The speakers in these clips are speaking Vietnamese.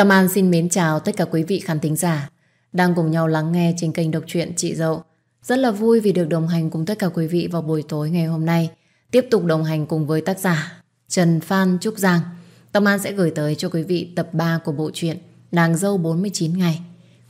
Tâm An xin mến chào tất cả quý vị khán thính giả đang cùng nhau lắng nghe trên kênh độc truyện Chị Dậu. Rất là vui vì được đồng hành cùng tất cả quý vị vào buổi tối ngày hôm nay. Tiếp tục đồng hành cùng với tác giả Trần Phan Trúc Giang. Tâm An sẽ gửi tới cho quý vị tập 3 của bộ truyện Nàng dâu 49 ngày.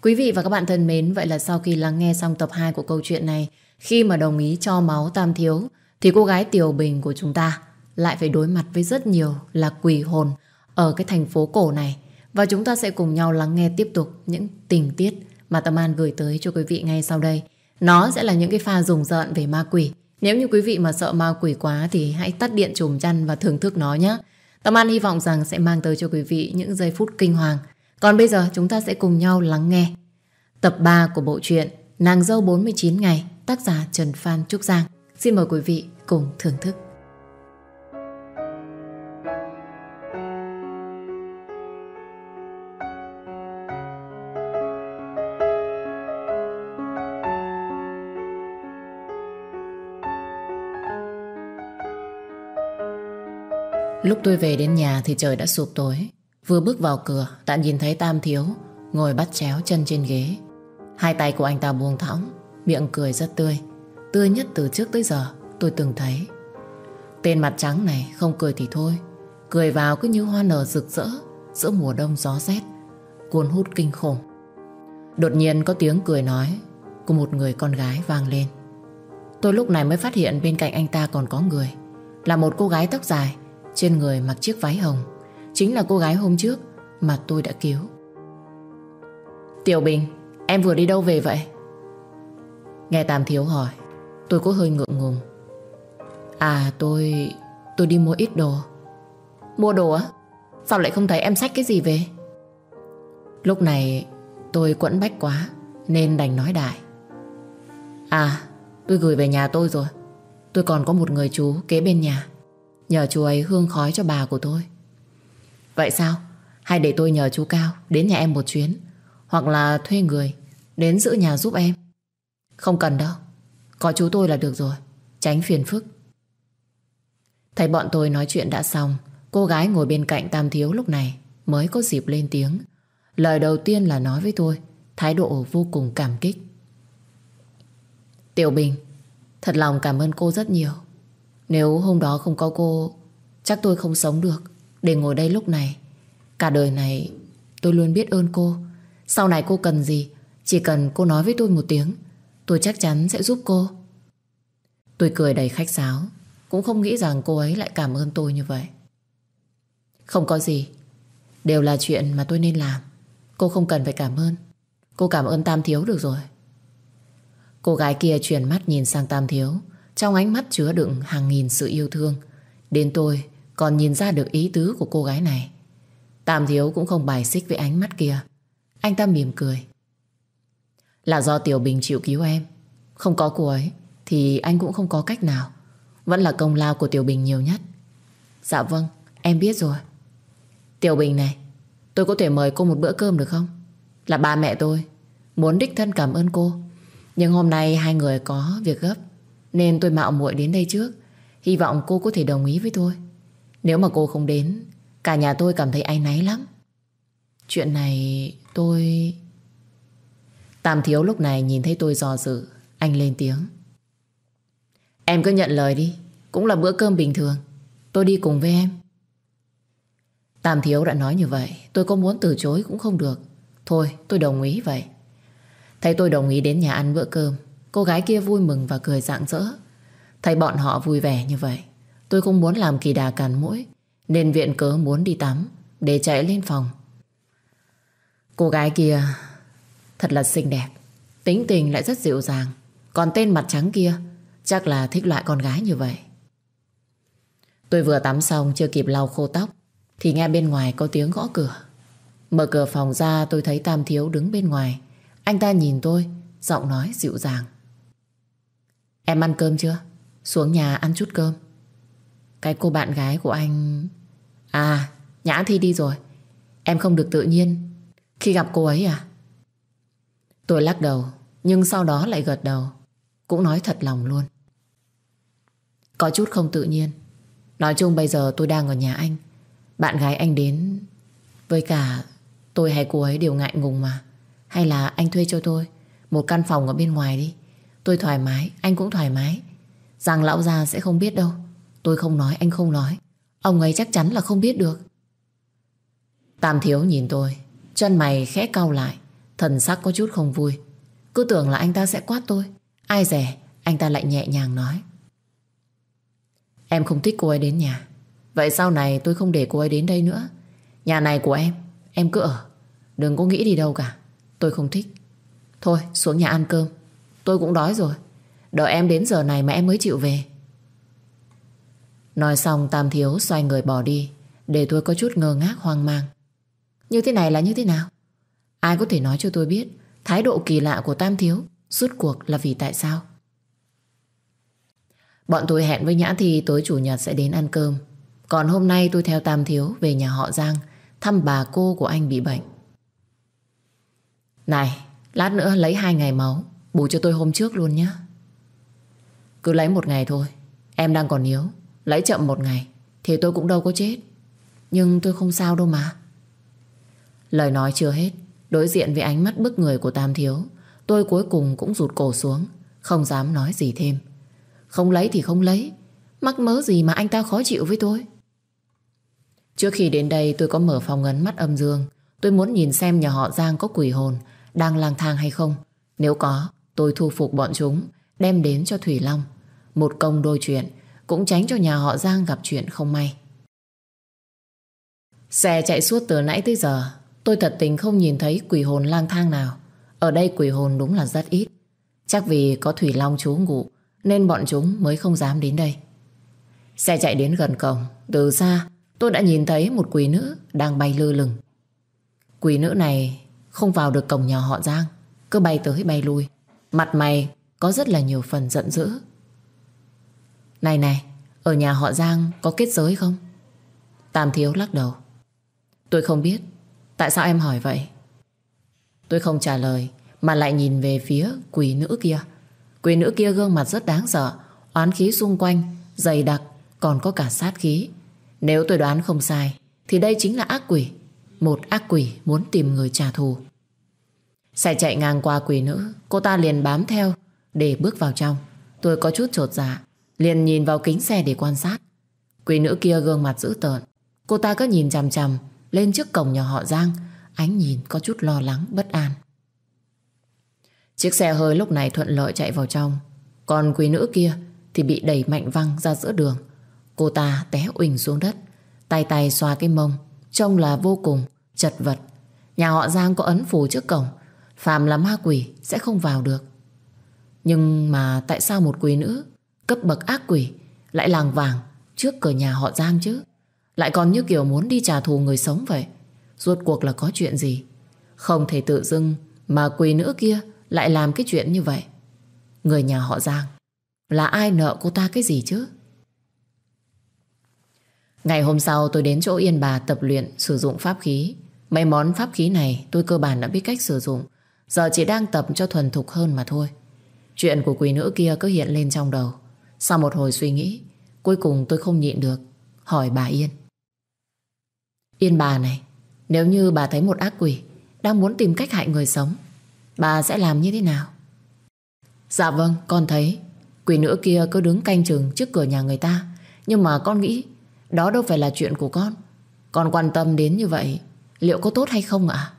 Quý vị và các bạn thân mến, vậy là sau khi lắng nghe xong tập 2 của câu chuyện này, khi mà đồng ý cho máu tam thiếu, thì cô gái Tiểu Bình của chúng ta lại phải đối mặt với rất nhiều là quỷ hồn ở cái thành phố cổ này. Và chúng ta sẽ cùng nhau lắng nghe tiếp tục những tình tiết mà Tâm An gửi tới cho quý vị ngay sau đây. Nó sẽ là những cái pha rùng rợn về ma quỷ. Nếu như quý vị mà sợ ma quỷ quá thì hãy tắt điện chùm chăn và thưởng thức nó nhé. Tâm An hy vọng rằng sẽ mang tới cho quý vị những giây phút kinh hoàng. Còn bây giờ chúng ta sẽ cùng nhau lắng nghe tập 3 của bộ truyện Nàng dâu 49 ngày, tác giả Trần Phan Trúc Giang. Xin mời quý vị cùng thưởng thức. Lúc tôi về đến nhà thì trời đã sụp tối. Vừa bước vào cửa, đã nhìn thấy Tam Thiếu ngồi bắt chéo chân trên ghế. Hai tay của anh ta buông thõng, miệng cười rất tươi. Tươi nhất từ trước tới giờ tôi từng thấy. Tên mặt trắng này không cười thì thôi. Cười vào cứ như hoa nở rực rỡ giữa mùa đông gió rét, cuốn hút kinh khủng. Đột nhiên có tiếng cười nói của một người con gái vang lên. Tôi lúc này mới phát hiện bên cạnh anh ta còn có người. Là một cô gái tóc dài trên người mặc chiếc váy hồng. Chính là cô gái hôm trước Mà tôi đã cứu. Tiểu Bình, Em vừa đi đâu về vậy? Nghe Tam Thiếu hỏi, Tôi có hơi ngượng ngùng. À tôi Tôi đi mua ít đồ. Mua đồ á? Sao lại không thấy em xách cái gì về? Lúc này, tôi quẫn bách quá, Nên đành nói đại. À tôi gửi về nhà tôi rồi. Tôi còn có một người chú kế bên nhà. Nhờ chú ấy hương khói cho bà của tôi. Vậy sao? Hay để tôi nhờ chú Cao đến nhà em một chuyến, Hoặc là thuê người Đến giữ nhà giúp em? Không cần đâu. Có chú tôi là được rồi. Tránh phiền phức. Thấy bọn tôi nói chuyện đã xong, Cô gái ngồi bên cạnh Tam Thiếu lúc này Mới có dịp lên tiếng. Lời đầu tiên là nói với tôi, Thái độ vô cùng cảm kích. Tiểu Bình, Thật lòng cảm ơn cô rất nhiều nếu hôm đó không có cô, Chắc tôi không sống được. Để ngồi đây lúc này. Cả đời này, tôi luôn biết ơn cô. Sau này cô cần gì, Chỉ cần cô nói với tôi một tiếng, Tôi chắc chắn sẽ giúp cô. Tôi cười đầy khách sáo. Cũng không nghĩ rằng cô ấy lại cảm ơn tôi như vậy. Không có gì. Đều là chuyện mà tôi nên làm. Cô không cần phải cảm ơn. Cô cảm ơn Tam Thiếu được rồi. Cô gái kia chuyển mắt nhìn sang Tam Thiếu trong ánh mắt chứa đựng hàng nghìn sự yêu thương Đến tôi còn nhìn ra được ý tứ của cô gái này. Tam Thiếu cũng không bài xích với ánh mắt kia. Anh ta mỉm cười. Là do Tiểu Bình chịu cứu em. Không có cô ấy Thì anh cũng không có cách nào. Vẫn là công lao của Tiểu Bình nhiều nhất. Dạ vâng, em biết rồi. Tiểu Bình này Tôi có thể mời cô một bữa cơm được không? Là ba mẹ tôi Muốn đích thân cảm ơn cô. Nhưng hôm nay hai người có việc gấp nên tôi mạo muội đến đây trước. Hy vọng cô có thể đồng ý với tôi. Nếu mà cô không đến, Cả nhà tôi cảm thấy áy náy lắm. Chuyện này tôi... Tam thiếu lúc này nhìn thấy tôi dò dự, Anh lên tiếng. Em cứ nhận lời đi, Cũng là bữa cơm bình thường. Tôi đi cùng với em. Tam thiếu đã nói như vậy, Tôi có muốn từ chối cũng không được. Thôi, tôi đồng ý vậy. Thấy tôi đồng ý đến nhà ăn bữa cơm Cô gái kia vui mừng và cười rạng rỡ. Thấy bọn họ vui vẻ như vậy, Tôi không muốn làm kỳ đà càn mũi Nên viện cớ muốn đi tắm, Để chạy lên phòng. Cô gái kia Thật là xinh đẹp, Tính tình lại rất dịu dàng. Còn tên mặt trắng kia, Chắc là thích loại con gái như vậy. Tôi vừa tắm xong chưa kịp lau khô tóc, Thì nghe bên ngoài có tiếng gõ cửa. Mở cửa phòng ra, tôi thấy Tam Thiếu đứng bên ngoài. Anh ta nhìn tôi, Giọng nói dịu dàng. Em ăn cơm chưa? Xuống nhà ăn chút cơm. Cái cô bạn gái của anh À Nhã Thi đi rồi. Em không được tự nhiên. Khi gặp cô ấy à? Tôi lắc đầu, Nhưng sau đó lại gật đầu. Cũng nói thật lòng luôn. Có chút không tự nhiên. Nói chung bây giờ tôi đang ở nhà anh. Bạn gái anh đến. Với cả Tôi hay cô ấy đều ngại ngùng mà. Hay là anh thuê cho tôi một căn phòng ở bên ngoài đi. Tôi thoải mái, anh cũng thoải mái. Rằng lão già sẽ không biết đâu. Tôi không nói, anh không nói. Ông ấy chắc chắn là không biết được. Tam thiếu nhìn tôi, chân mày khẽ cau lại, thần sắc có chút không vui. Cứ tưởng là anh ta sẽ quát tôi. Ai rẻ, anh ta lại nhẹ nhàng nói. Em không thích cô ấy đến nhà. Vậy sau này tôi không để cô ấy đến đây nữa. Nhà này của em, em cứ ở. Đừng có nghĩ đi đâu cả. Tôi không thích. Thôi, xuống nhà ăn cơm. Tôi cũng đói rồi. Đợi em đến giờ này mà em mới chịu về. Nói xong, Tam Thiếu xoay người bỏ đi, Để tôi có chút ngơ ngác hoang mang. Như thế này là như thế nào? Ai có thể nói cho tôi biết Thái độ kỳ lạ của Tam Thiếu Suốt cuộc là vì tại sao? Bọn tôi hẹn với Nhã Thi, tối chủ nhật sẽ đến ăn cơm. Còn hôm nay tôi theo Tam Thiếu Về nhà họ Giang, Thăm bà cô của anh bị bệnh. Này, Lát nữa lấy hai ngày máu. Bù cho tôi hôm trước luôn nhé Cứ lấy một ngày thôi. Em đang còn yếu. Lấy chậm một ngày, Thì tôi cũng đâu có chết. Nhưng tôi không sao đâu mà. Lời nói chưa hết, Đối diện với ánh mắt bức người của Tam Thiếu, Tôi cuối cùng cũng rụt cổ xuống, Không dám nói gì thêm. Không lấy thì không lấy. Mắc mớ gì mà anh ta khó chịu với tôi? Trước khi đến đây, tôi có mở phòng ấn mắt âm dương. Tôi muốn nhìn xem nhà họ Giang có quỷ hồn, Đang lang thang hay không. Nếu có tôi thu phục bọn chúng Đem đến cho Thủy Long Một công đôi chuyện cũng tránh cho nhà họ Giang gặp chuyện không may. Xe chạy suốt từ nãy tới giờ, tôi thật tình không nhìn thấy quỷ hồn lang thang nào. Ở đây quỷ hồn đúng là rất ít. Chắc vì có Thủy Long chú ngủ, nên bọn chúng mới không dám đến đây. Xe chạy đến gần cổng, từ xa tôi đã nhìn thấy một quỷ nữ đang bay lơ lửng. Quỷ nữ này không vào được cổng nhà họ Giang, cứ bay tới bay lui. Mặt mày có rất là nhiều phần giận dữ. Này này, ở nhà họ Giang có kết giới không? Tam Thiếu lắc đầu. Tôi không biết. Tại sao em hỏi vậy? Tôi không trả lời, mà lại nhìn về phía quỷ nữ kia. Quỷ nữ kia gương mặt rất đáng sợ, oán khí xung quanh, dày đặc, còn có cả sát khí. Nếu tôi đoán không sai, thì đây chính là ác quỷ. Một ác quỷ muốn tìm người trả thù. Xe chạy ngang qua quỷ nữ, cô ta liền bám theo để bước vào trong. Tôi có chút trột dạ, liền nhìn vào kính xe để quan sát. Quỷ nữ kia gương mặt dữ tợn. Cô ta cứ nhìn chằm chằm lên trước cổng nhà họ Giang. Ánh nhìn có chút lo lắng, bất an. Chiếc xe hơi lúc này thuận lợi chạy vào trong. Còn quỷ nữ kia thì bị đẩy mạnh văng ra giữa đường. Cô ta té uỳnh xuống đất. Tay tay xoa cái mông. Trông là vô cùng chật vật. Nhà họ Giang có ấn phù trước cổng. Phàm là ma quỷ sẽ không vào được. Nhưng mà tại sao một quỷ nữ cấp bậc ác quỷ lại làng vàng trước cửa nhà họ Giang chứ. Lại còn như kiểu muốn đi trả thù người sống vậy. Rốt cuộc là có chuyện gì? Không thể tự dưng mà quỷ nữ kia lại làm cái chuyện như vậy. Người nhà họ Giang là ai nợ cô ta cái gì chứ? Ngày hôm sau tôi đến chỗ Yên bà tập luyện sử dụng pháp khí. Mấy món pháp khí này tôi cơ bản đã biết cách sử dụng. Giờ chỉ đang tập cho thuần thục hơn mà thôi. Chuyện của quỷ nữ kia cứ hiện lên trong đầu. Sau một hồi suy nghĩ, Cuối cùng tôi không nhịn được, Hỏi bà Yên. Yên bà này, Nếu như bà thấy một ác quỷ Đang muốn tìm cách hại người sống, Bà sẽ làm như thế nào? Dạ vâng con thấy. Quỷ nữ kia cứ đứng canh chừng trước cửa nhà người ta. Nhưng mà con nghĩ, Đó đâu phải là chuyện của con. Con quan tâm đến như vậy, Liệu có tốt hay không ạ?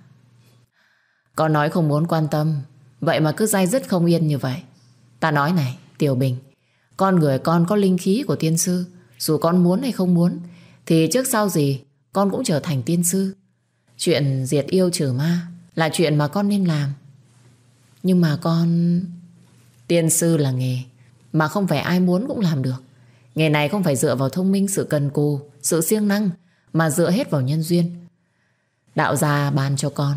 Con nói không muốn quan tâm. Vậy mà cứ dai dứt không yên như vậy. Ta nói này, Tiểu Bình. Con người con có linh khí của tiên sư. Dù con muốn hay không muốn, Thì trước sau gì, con cũng trở thành tiên sư. Chuyện diệt yêu trừ ma Là chuyện mà con nên làm. Nhưng mà con, Tiên sư là nghề Mà không phải ai muốn cũng làm được. Nghề này không phải dựa vào thông minh, sự cần cù, Sự siêng năng, Mà dựa hết vào nhân duyên. Đạo gia ban cho con.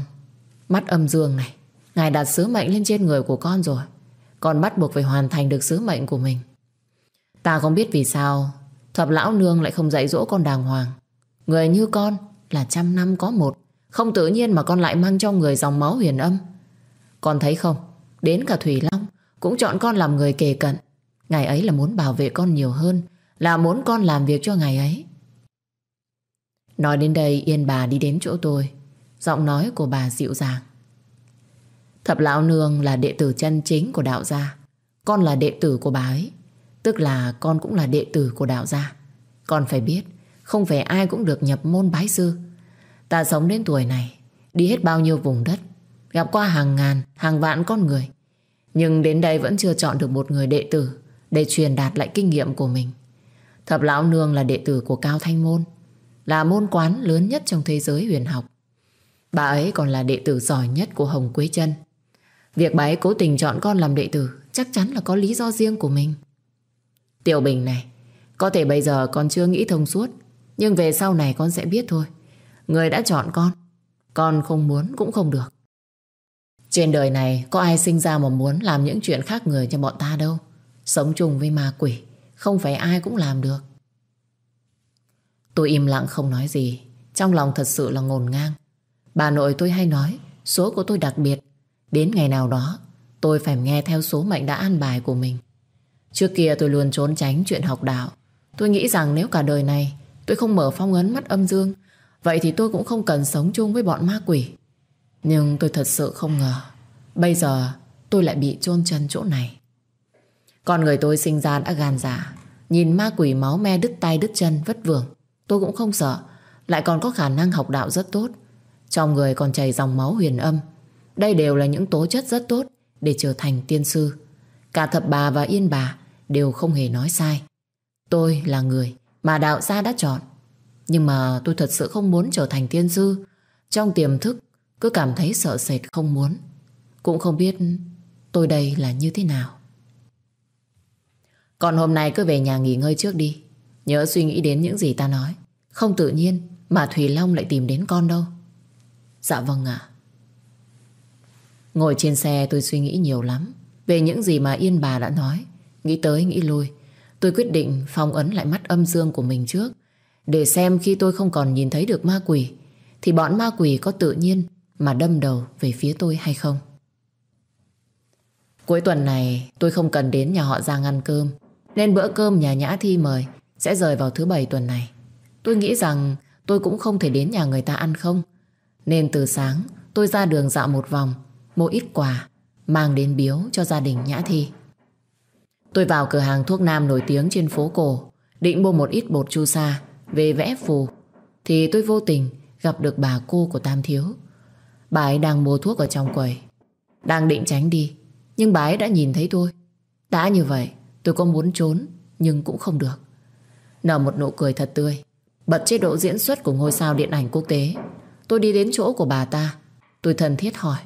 Mắt âm dương này, Ngài đặt sứ mệnh lên trên người của con rồi. Con bắt buộc phải hoàn thành được sứ mệnh của mình. Ta không biết vì sao, Thập lão nương lại không dạy dỗ con đàng hoàng. Người như con là trăm năm có một, Không tự nhiên mà con lại mang trong người dòng máu huyền âm. Con thấy không, Đến cả Thủy Long Cũng chọn con làm người kề cận. Ngài ấy là muốn bảo vệ con nhiều hơn, Là muốn con làm việc cho ngài ấy. Nói đến đây, Yên bà đi đến chỗ tôi. Giọng nói của bà dịu dàng. Thập lão nương là đệ tử chân chính của đạo gia. Con là đệ tử của bà ấy. Tức là con cũng là đệ tử của đạo gia. Con phải biết Không phải ai cũng được nhập môn bái sư. Ta sống đến tuổi này Đi hết bao nhiêu vùng đất Gặp qua hàng ngàn, hàng vạn con người. Nhưng đến đây vẫn chưa chọn được một người đệ tử Để truyền đạt lại kinh nghiệm của mình. Thập Lão Nương là đệ tử của Cao Thanh Môn Là môn quán lớn nhất trong thế giới huyền học. Bà ấy còn là đệ tử giỏi nhất của Hồng Quế Trân. Việc bà ấy cố tình chọn con làm đệ tử Chắc chắn là có lý do riêng của mình. Tiểu Bình này, Có thể bây giờ con chưa nghĩ thông suốt, Nhưng về sau này con sẽ biết thôi. Người đã chọn con Con không muốn cũng không được. Trên đời này có ai sinh ra mà muốn Làm những chuyện khác người cho bọn ta đâu. Sống chung với ma quỷ, Không phải ai cũng làm được. Tôi im lặng không nói gì, Trong lòng thật sự là ngổn ngang. Bà nội tôi hay nói, Số của tôi đặc biệt. Đến ngày nào đó, tôi phải nghe theo số mệnh đã an bài của mình. Trước kia tôi luôn trốn tránh chuyện học đạo. Tôi nghĩ rằng nếu cả đời này, Tôi không mở phong ấn mắt âm dương, Vậy thì tôi cũng không cần sống chung với bọn ma quỷ. Nhưng tôi thật sự không ngờ, Bây giờ tôi lại bị chôn chân chỗ này. Con người tôi sinh ra đã gan dạ. Nhìn ma quỷ máu me đứt tay đứt chân vất vưởng, Tôi cũng không sợ. Lại còn có khả năng học đạo rất tốt. Trong người còn chảy dòng máu huyền âm. Đây đều là những tố chất rất tốt Để trở thành tiên sư. Cả thập bà và yên bà Đều không hề nói sai. Tôi là người mà đạo gia đã chọn. Nhưng mà tôi thật sự không muốn trở thành tiên sư. Trong tiềm thức, Cứ cảm thấy sợ sệt không muốn. Cũng không biết tôi đây là như thế nào. Còn hôm nay cứ về nhà nghỉ ngơi trước đi. Nhớ suy nghĩ đến những gì ta nói. Không tự nhiên Mà Thùy Long lại tìm đến con đâu. Dạ vâng ạ. Ngồi trên xe tôi suy nghĩ nhiều lắm Về những gì mà Yên bà đã nói. Nghĩ tới, nghĩ lui. Tôi quyết định phong ấn lại mắt âm dương của mình trước. Để xem khi tôi không còn nhìn thấy được ma quỷ, Thì bọn ma quỷ có tự nhiên Mà đâm đầu về phía tôi hay không? Cuối tuần này, tôi không cần đến nhà họ Giang ăn cơm, Nên bữa cơm nhà Nhã Thi mời Sẽ rời vào thứ bảy tuần này. Tôi nghĩ rằng tôi cũng không thể đến nhà người ta ăn không nên từ sáng, tôi ra đường dạo một vòng, Mua ít quà, Mang đến biếu cho gia đình Nhã Thi. Tôi vào cửa hàng thuốc nam nổi tiếng trên phố cổ, Định mua một ít bột chu sa, Về vẽ phù. Thì tôi vô tình gặp được bà cô của Tam Thiếu. Bà ấy đang mua thuốc ở trong quầy, Đang định tránh đi, Nhưng bà ấy đã nhìn thấy tôi. Đã như vậy, tôi có muốn trốn, Nhưng cũng không được. Nở một nụ cười thật tươi, Bật chế độ diễn xuất của ngôi sao điện ảnh quốc tế. Tôi đi đến chỗ của bà ta. Tôi thân thiết hỏi.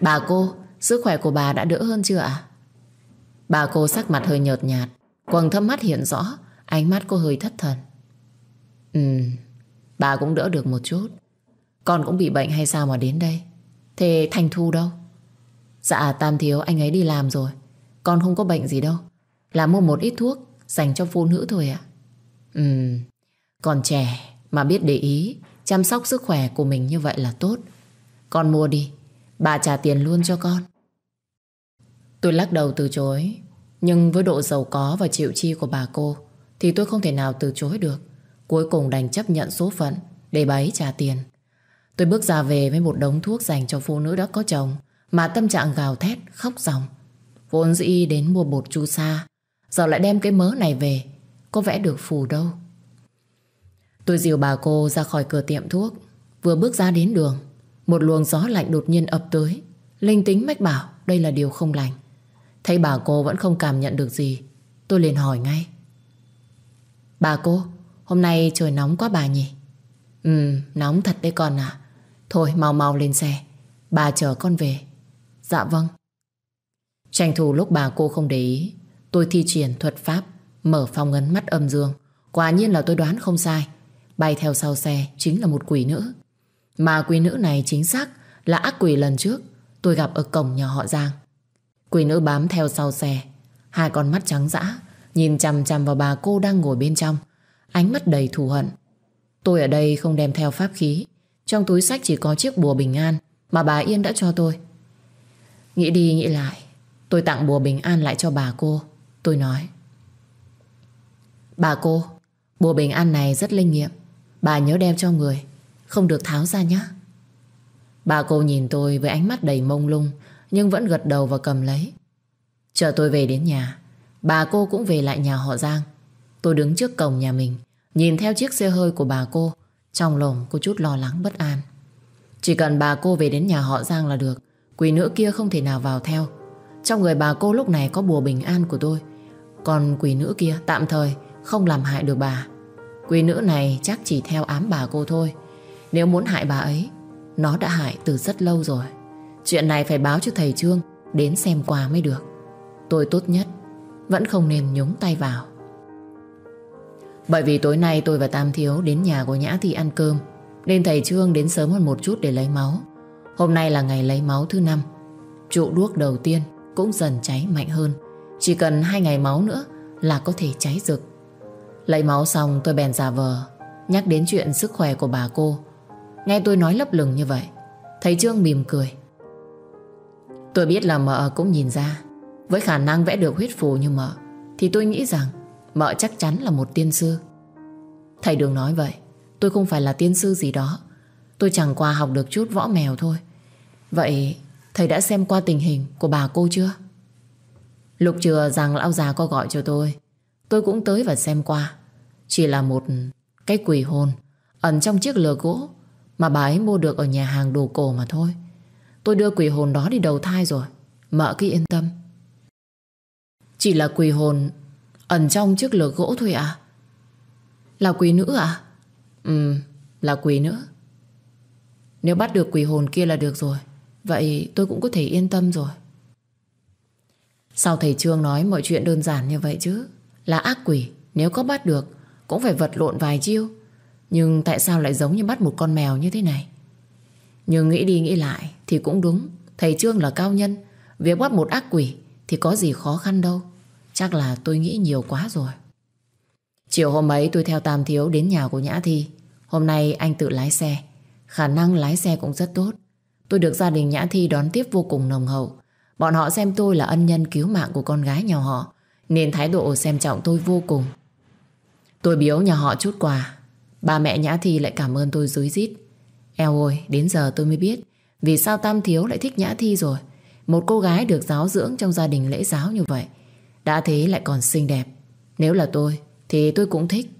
Bà cô, Sức khỏe của bà đã đỡ hơn chưa ạ? Bà cô sắc mặt hơi nhợt nhạt, Quầng thâm mắt hiện rõ, Ánh mắt cô hơi thất thần. Ừ Bà cũng đỡ được một chút. Con cũng bị bệnh hay sao mà đến đây? Thế Thành Thu đâu? Dạ Tam Thiếu, anh ấy đi làm rồi. Con không có bệnh gì đâu. Là mua một ít thuốc Dành cho phụ nữ thôi ạ. Ừ Còn trẻ mà biết để ý Chăm sóc sức khỏe của mình như vậy là tốt. Con mua đi. Bà trả tiền luôn cho con. Tôi lắc đầu từ chối. Nhưng với độ giàu có và chịu chi của bà cô, Thì tôi không thể nào từ chối được. Cuối cùng đành chấp nhận số phận Để bà ấy trả tiền. Tôi bước ra về với một đống thuốc dành cho phụ nữ đã có chồng, Mà tâm trạng gào thét, Khóc ròng Vốn dĩ đến mua bột chu sa, Giờ lại đem cái mớ này về. Có vẽ được phù đâu. Tôi dìu bà cô ra khỏi cửa tiệm thuốc. Vừa bước ra đến đường, Một luồng gió lạnh đột nhiên ập tới. Linh tính mách bảo, đây là điều không lành. Thấy bà cô vẫn không cảm nhận được gì, Tôi liền hỏi ngay. Bà cô, Hôm nay trời nóng quá bà nhỉ? Ừ nóng thật đấy con à Thôi, mau mau lên xe, Bà chở con về. Dạ vâng. Tranh thủ lúc bà cô không để ý, Tôi thi triển thuật pháp Mở phong ấn mắt âm dương. Quả nhiên là tôi đoán không sai. Bay theo sau xe, chính là một quỷ nữ. Mà quỷ nữ này chính xác Là ác quỷ lần trước Tôi gặp ở cổng nhà họ Giang. Quỷ nữ bám theo sau xe, Hai con mắt trắng dã, Nhìn chằm chằm vào bà cô đang ngồi bên trong, Ánh mắt đầy thù hận. Tôi ở đây không đem theo pháp khí, Trong túi sách chỉ có chiếc bùa bình an Mà bà Yên đã cho tôi. Nghĩ đi nghĩ lại, Tôi tặng bùa bình an lại cho bà cô, Tôi nói. Bà cô, Bùa bình an này rất linh nghiệm. Bà nhớ đeo cho người, Không được tháo ra nhé Bà cô nhìn tôi với ánh mắt đầy mông lung, Nhưng vẫn gật đầu và cầm lấy. Chờ tôi về đến nhà, Bà cô cũng về lại nhà họ Giang. Tôi đứng trước cổng nhà mình, Nhìn theo chiếc xe hơi của bà cô, Trong lòng có chút lo lắng bất an. Chỉ cần bà cô về đến nhà họ Giang là được, Quỷ nữ kia không thể nào vào theo. Trong người bà cô lúc này có bùa bình an của tôi, Còn quỷ nữ kia tạm thời Không làm hại được bà. Quý nữ này chắc chỉ theo ám bà cô thôi. Nếu muốn hại bà ấy, Nó đã hại từ rất lâu rồi. Chuyện này phải báo cho thầy Trương, Đến xem qua mới được. Tôi tốt nhất Vẫn không nên nhúng tay vào. Bởi vì tối nay tôi và Tam Thiếu Đến nhà của Nhã Thị ăn cơm, Nên thầy Trương đến sớm hơn một chút để lấy máu. Hôm nay là ngày lấy máu thứ năm. Trụ đuốc đầu tiên Cũng dần cháy mạnh hơn. Chỉ cần hai ngày máu nữa Là có thể cháy rực. Lấy máu xong tôi bèn giả vờ, Nhắc đến chuyện sức khỏe của bà cô. Nghe tôi nói lấp lửng như vậy Thầy Trương mỉm cười. Tôi biết là mợ cũng nhìn ra, Với khả năng vẽ được huyết phù như mợ, Thì tôi nghĩ rằng Mợ chắc chắn là một tiên sư. Thầy đừng nói vậy, Tôi không phải là tiên sư gì đó, Tôi chẳng qua học được chút võ mèo thôi. Vậy thầy đã xem qua tình hình của bà cô chưa? Lúc trưa rằng lão già có gọi cho tôi Tôi cũng tới và xem qua. Chỉ là một cái quỷ hồn Ẩn trong chiếc lừa gỗ Mà bà ấy mua được ở nhà hàng đồ cổ mà thôi. Tôi đưa quỷ hồn đó đi đầu thai rồi. Mợ cứ yên tâm. Chỉ là quỷ hồn Ẩn trong chiếc lừa gỗ thôi à Là quỷ nữ à Ừ là quỷ nữ. Nếu bắt được quỷ hồn kia là được rồi. Vậy tôi cũng có thể yên tâm rồi. Sao thầy Trương nói mọi chuyện đơn giản như vậy chứ? Là ác quỷ, Nếu có bắt được, Cũng phải vật lộn vài chiêu. Nhưng tại sao lại giống như bắt một con mèo như thế này? Nhưng nghĩ đi nghĩ lại Thì cũng đúng, Thầy Trương là cao nhân. Việc bắt một ác quỷ Thì có gì khó khăn đâu. Chắc là tôi nghĩ nhiều quá rồi. Chiều hôm ấy tôi theo Tam Thiếu đến nhà của Nhã Thi. Hôm nay anh tự lái xe. Khả năng lái xe cũng rất tốt. Tôi được gia đình Nhã Thi đón tiếp vô cùng nồng hậu. Bọn họ xem tôi là ân nhân cứu mạng của con gái nhà họ. Nên thái độ xem trọng tôi vô cùng. Tôi biếu nhà họ chút quà. Ba mẹ Nhã Thi lại cảm ơn tôi dối rít. Eo ôi, đến giờ tôi mới biết Vì sao Tam Thiếu lại thích Nhã Thi rồi. Một cô gái được giáo dưỡng trong gia đình lễ giáo như vậy Đã thế lại còn xinh đẹp. Nếu là tôi Thì tôi cũng thích.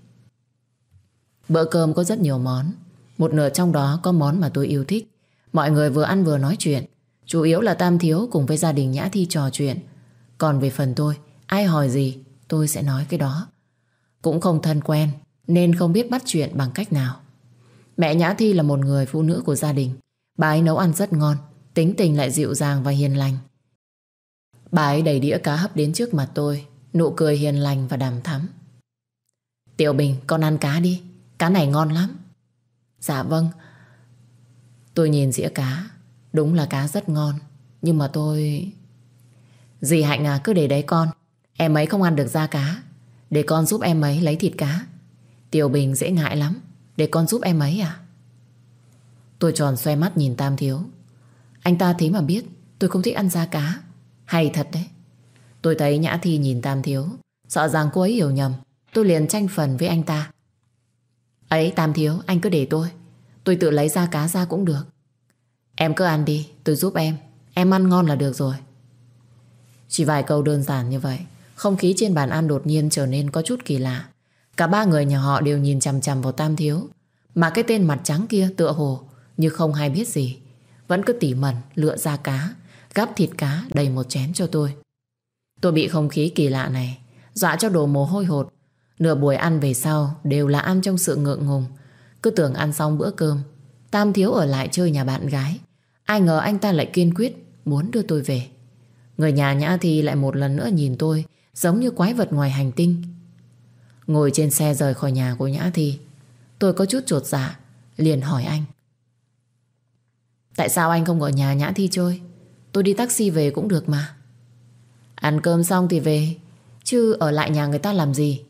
Bữa cơm có rất nhiều món. Một nửa trong đó có món mà tôi yêu thích. Mọi người vừa ăn vừa nói chuyện. Chủ yếu là Tam Thiếu cùng với gia đình Nhã Thi trò chuyện. Còn về phần tôi Ai hỏi gì, tôi sẽ nói cái đó. Cũng không thân quen, Nên không biết bắt chuyện bằng cách nào. Mẹ Nhã Thi là một người phụ nữ của gia đình. Bà ấy nấu ăn rất ngon, Tính tình lại dịu dàng và hiền lành. Bà ấy đẩy đĩa cá hấp đến trước mặt tôi, Nụ cười hiền lành và đàm thắm. Tiểu Bình, con ăn cá đi, Cá này ngon lắm. Dạ vâng. Tôi nhìn dĩa cá, Đúng là cá rất ngon, Nhưng mà tôi... Dì Hạnh à cứ để đấy con. Em ấy không ăn được da cá. Để con giúp em ấy lấy thịt cá. Tiểu Bình dễ ngại lắm. Để con giúp em ấy à? Tôi tròn xoay mắt nhìn Tam Thiếu. Anh ta thế mà biết, Tôi không thích ăn da cá. Hay thật đấy. Tôi thấy Nhã Thi nhìn Tam Thiếu. Sợ rằng cô ấy hiểu nhầm. Tôi liền tranh phần với anh ta. Ấy, Tam Thiếu, anh cứ để tôi. Tôi tự lấy da cá ra cũng được. Em cứ ăn đi, tôi giúp em. Em ăn ngon là được rồi. Chỉ vài câu đơn giản như vậy. Không khí trên bàn ăn đột nhiên trở nên có chút kỳ lạ. Cả ba người nhà họ đều nhìn chằm chằm vào Tam Thiếu. Mà cái tên mặt trắng kia tựa hồ Như không hay biết gì. Vẫn cứ tỉ mẩn, lựa ra cá, Gắp thịt cá, đầy một chén cho tôi. Tôi bị không khí kỳ lạ này Dọa cho đồ mồ hôi hột. Nửa buổi ăn về sau Đều là ăn trong sự ngượng ngùng. Cứ tưởng ăn xong bữa cơm, Tam Thiếu ở lại chơi nhà bạn gái. Ai ngờ anh ta lại kiên quyết Muốn đưa tôi về. Người nhà Nhã Thi lại một lần nữa nhìn tôi Giống như quái vật ngoài hành tinh. Ngồi trên xe rời khỏi nhà của Nhã Thi, Tôi có chút trột dạ Liền hỏi anh. Tại sao anh không ở nhà Nhã Thi chơi? Tôi đi taxi về cũng được mà. Ăn cơm xong thì về, Chứ ở lại nhà người ta làm gì?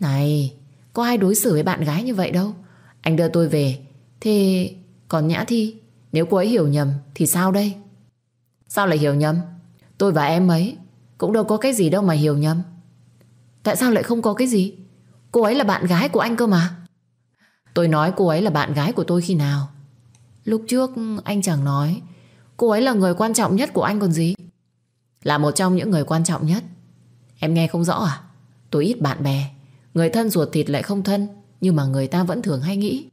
Này, Có ai đối xử với bạn gái như vậy đâu. Anh đưa tôi về, Thế còn Nhã Thi, Nếu cô ấy hiểu nhầm thì sao đây? Sao lại hiểu nhầm? Tôi và em ấy cũng đâu có cái gì đâu mà hiểu nhầm. Tại sao lại không có cái gì? Cô ấy là bạn gái của anh cơ mà. Tôi nói cô ấy là bạn gái của tôi khi nào? Lúc trước anh chẳng nói, Cô ấy là người quan trọng nhất của anh còn gì? Là một trong những người quan trọng nhất. Em nghe không rõ à? Tôi ít bạn bè. Người thân ruột thịt lại không thân, Nhưng mà người ta vẫn thường hay nghĩ.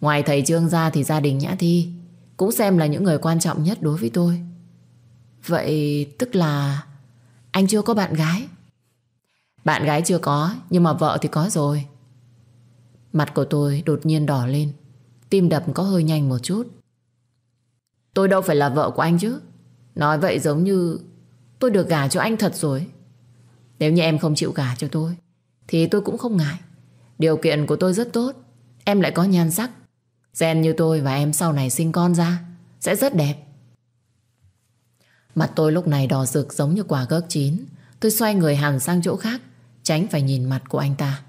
Ngoài thầy Trương ra thì gia đình Nhã Thi Cũng xem là những người quan trọng nhất đối với tôi. Vậy tức là anh chưa có bạn gái. Bạn gái chưa có, Nhưng mà vợ thì có rồi. Mặt của tôi đột nhiên đỏ lên, Tim đập có hơi nhanh một chút. Tôi đâu phải là vợ của anh chứ. Nói vậy giống như Tôi được gả cho anh thật rồi. Nếu như em không chịu gả cho tôi, Thì tôi cũng không ngại. Điều kiện của tôi rất tốt, Em lại có nhan sắc. Gen như tôi và em sau này sinh con ra, Sẽ rất đẹp. Mặt tôi lúc này đỏ rực giống như quả gấc chín. Tôi xoay người hẳn sang chỗ khác, Tránh phải nhìn mặt của anh ta.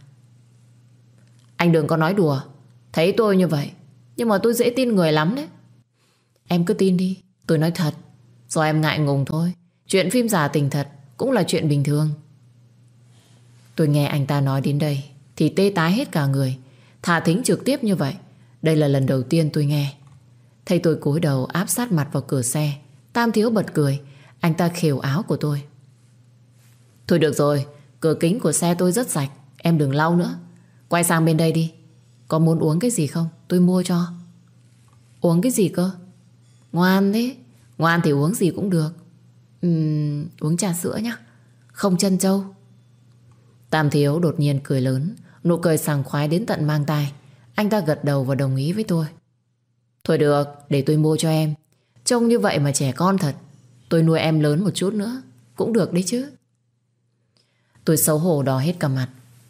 Anh đừng có nói đùa. Thấy tôi như vậy, Nhưng mà tôi dễ tin người lắm đấy. Em cứ tin đi, Tôi nói thật. Do em ngại ngùng thôi. Chuyện phim giả tình thật Cũng là chuyện bình thường. Tôi nghe anh ta nói đến đây, Thì tê tái hết cả người. Thả thính trực tiếp như vậy, Đây là lần đầu tiên tôi nghe. Thấy tôi cúi đầu áp sát mặt vào cửa xe Tam thiếu bật cười. Anh ta khều áo của tôi. Thôi được rồi Cửa kính của xe tôi rất sạch Em đừng lau nữa. Quay sang bên đây đi. Có muốn uống cái gì không? Tôi mua cho. Uống cái gì cơ? Ngoan thế. Ngoan thì uống gì cũng được. Uhm, Uống trà sữa nhá. Không chân châu Tam thiếu đột nhiên cười lớn Nụ cười sảng khoái đến tận mang tai. Anh ta gật đầu và đồng ý với tôi. Thôi được, để tôi mua cho em. Trông như vậy mà trẻ con thật. Tôi nuôi em lớn một chút nữa, Cũng được đấy chứ. Tôi xấu hổ đỏ hết cả mặt.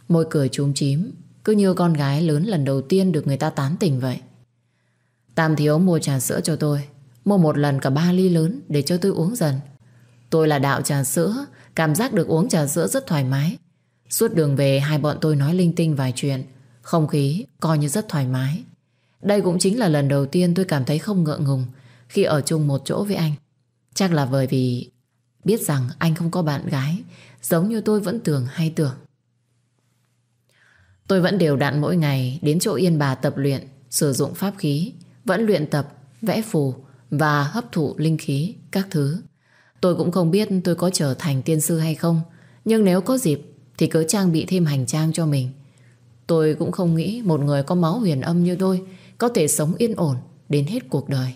Môi cười trúng chím, Cứ như con gái lớn lần đầu tiên được người ta tán tỉnh vậy. Tam thiếu mua trà sữa cho tôi. Mua một lần cả ba ly lớn Để cho tôi uống dần. Tôi là đạo trà sữa, Cảm giác được uống trà sữa rất thoải mái. Suốt đường về, hai bọn tôi nói linh tinh vài chuyện. Không khí coi như rất thoải mái. Đây cũng chính là lần đầu tiên tôi cảm thấy không ngượng ngùng. Khi ở chung một chỗ với anh. Chắc là bởi vì Biết rằng anh không có bạn gái Giống như tôi vẫn tưởng hay tưởng. Tôi vẫn đều đặn mỗi ngày Đến chỗ yên bà tập luyện Sử dụng pháp khí Vẫn luyện tập, vẽ phù Và hấp thụ linh khí, các thứ. Tôi cũng không biết tôi có trở thành tiên sư hay không Nhưng nếu có dịp Thì cứ trang bị thêm hành trang cho mình. Tôi cũng không nghĩ Một người có máu huyền âm như tôi Có thể sống yên ổn đến hết cuộc đời.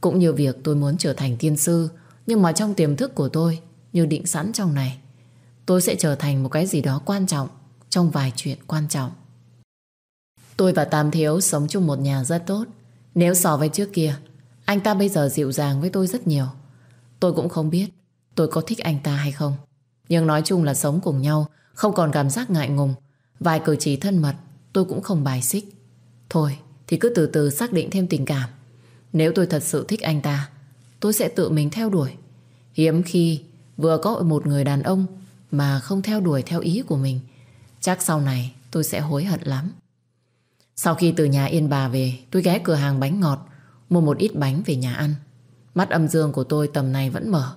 Cũng như việc tôi muốn trở thành tiên sư Nhưng mà trong tiềm thức của tôi Như định sẵn trong này Tôi sẽ trở thành một cái gì đó quan trọng Trong vài chuyện quan trọng Tôi và Tam Thiếu sống chung một nhà rất tốt Nếu so với trước kia Anh ta bây giờ dịu dàng với tôi rất nhiều Tôi cũng không biết tôi có thích anh ta hay không. Nhưng nói chung là sống cùng nhau, không còn cảm giác ngại ngùng. Vài cử chỉ thân mật, tôi cũng không bài xích. Thôi, thì cứ từ từ xác định thêm tình cảm. Nếu tôi thật sự thích anh ta, tôi sẽ tự mình theo đuổi. Hiếm khi vừa có một người đàn ông mà không theo đuổi theo ý của mình. Chắc sau này tôi sẽ hối hận lắm. Sau khi từ nhà Yên Bà về, tôi ghé cửa hàng bánh ngọt, mua một ít bánh về nhà ăn. Mắt âm dương của tôi tầm này vẫn mở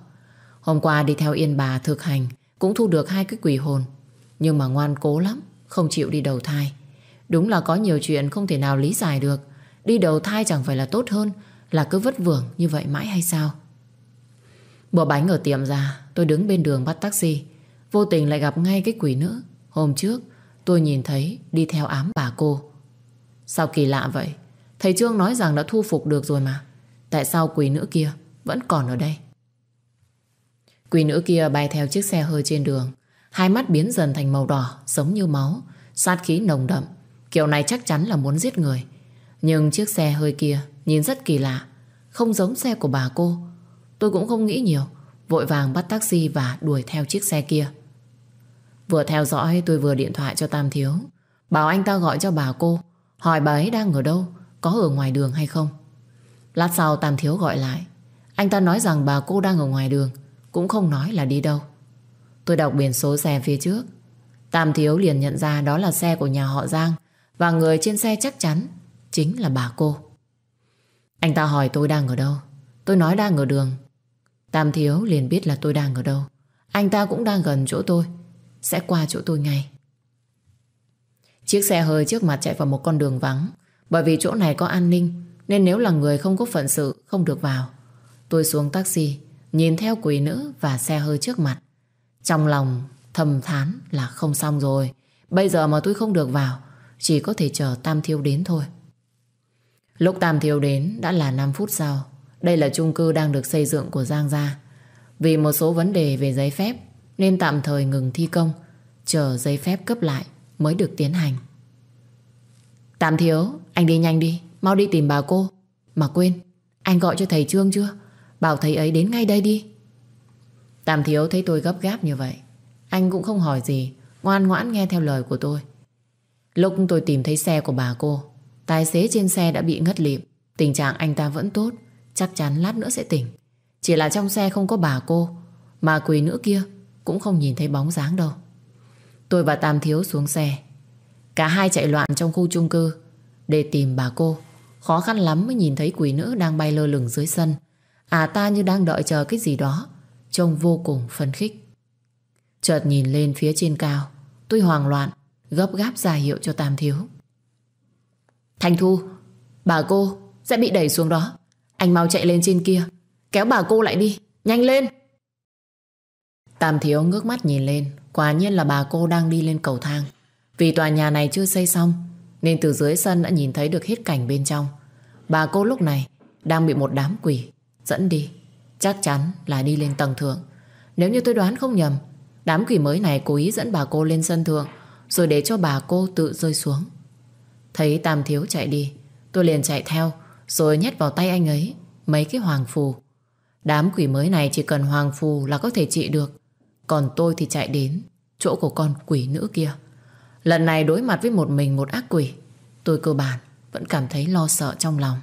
Hôm qua đi theo Yên bà thực hành Cũng thu được hai cái quỷ hồn Nhưng mà ngoan cố lắm Không chịu đi đầu thai Đúng là có nhiều chuyện không thể nào lý giải được Đi đầu thai chẳng phải là tốt hơn Là cứ vất vưởng như vậy mãi hay sao Bỏ bánh ở tiệm ra Tôi đứng bên đường bắt taxi Vô tình lại gặp ngay cái quỷ nữ Hôm trước tôi nhìn thấy đi theo ám bà cô Sao kỳ lạ vậy Thầy Trương nói rằng đã thu phục được rồi mà Tại sao quỷ nữ kia vẫn còn ở đây? Quỷ nữ kia bay theo chiếc xe hơi trên đường. Hai mắt biến dần thành màu đỏ, giống như máu. Sát khí nồng đậm. Kiểu này chắc chắn là muốn giết người. Nhưng chiếc xe hơi kia nhìn rất kỳ lạ. Không giống xe của bà cô. Tôi cũng không nghĩ nhiều. Vội vàng bắt taxi và đuổi theo chiếc xe kia. Vừa theo dõi tôi vừa điện thoại cho Tam Thiếu. Bảo anh ta gọi cho bà cô. Hỏi bà ấy đang ở đâu, có ở ngoài đường hay không. Lát sau Tam Thiếu gọi lại Anh ta nói rằng bà cô đang ở ngoài đường Cũng không nói là đi đâu Tôi đọc biển số xe phía trước Tam Thiếu liền nhận ra đó là xe của nhà họ Giang Và người trên xe chắc chắn Chính là bà cô Anh ta hỏi tôi đang ở đâu Tôi nói đang ở đường Tam Thiếu liền biết là tôi đang ở đâu Anh ta cũng đang gần chỗ tôi Sẽ qua chỗ tôi ngay Chiếc xe hơi trước mặt chạy vào một con đường vắng. Bởi vì chỗ này có an ninh, nên nếu là người không có phận sự, không được vào. Tôi xuống taxi, nhìn theo quỷ nữ và xe hơi trước mặt. Trong lòng thầm thán là không xong rồi. Bây giờ mà tôi không được vào, chỉ có thể chờ Tam Thiếu đến thôi. Lúc Tam thiếu đến đã là 5 phút sau. Đây là chung cư đang được xây dựng của Giang Gia. Vì một số vấn đề về giấy phép nên tạm thời ngừng thi công, chờ giấy phép cấp lại mới được tiến hành. Tam Thiếu, anh đi nhanh đi, mau đi tìm bà cô. Mà quên, anh gọi cho thầy Trương chưa? Bảo thầy ấy đến ngay đây đi. Tam Thiếu thấy tôi gấp gáp như vậy. Anh cũng không hỏi gì, ngoan ngoãn nghe theo lời của tôi. Lúc tôi tìm thấy xe của bà cô, tài xế trên xe đã bị ngất lịm. Tình trạng anh ta vẫn tốt, chắc chắn lát nữa sẽ tỉnh. Chỉ là trong xe không có bà cô, mà quỳ nữ kia cũng không nhìn thấy bóng dáng đâu. Tôi và Tam Thiếu xuống xe. Cả hai chạy loạn trong khu chung cư để tìm bà cô. Khó khăn lắm mới nhìn thấy quỷ nữ đang bay lơ lửng dưới sân. À ta như đang đợi chờ cái gì đó. Trông vô cùng phấn khích. Chợt nhìn lên phía trên cao. Tôi hoảng loạn, gấp gáp ra hiệu cho Tam Thiếu. Thanh Thu, bà cô sẽ bị đẩy xuống đó. Anh mau chạy lên trên kia, kéo bà cô lại đi, nhanh lên. Tam Thiếu ngước mắt nhìn lên, quả nhiên là bà cô đang đi lên cầu thang. Vì tòa nhà này chưa xây xong, nên từ dưới sân đã nhìn thấy được hết cảnh bên trong. Bà cô lúc này đang bị một đám quỷ dẫn đi. Chắc chắn là đi lên tầng thượng. Nếu như tôi đoán không nhầm, đám quỷ mới này cố ý dẫn bà cô lên sân thượng rồi để cho bà cô tự rơi xuống. Thấy Tam Thiếu chạy đi, tôi liền chạy theo rồi nhét vào tay anh ấy mấy cái hoàng phù. Đám quỷ mới này chỉ cần hoàng phù là có thể trị được. Còn tôi thì chạy đến chỗ của con quỷ nữ kia. Lần này đối mặt với một mình một ác quỷ, tôi cơ bản vẫn cảm thấy lo sợ trong lòng.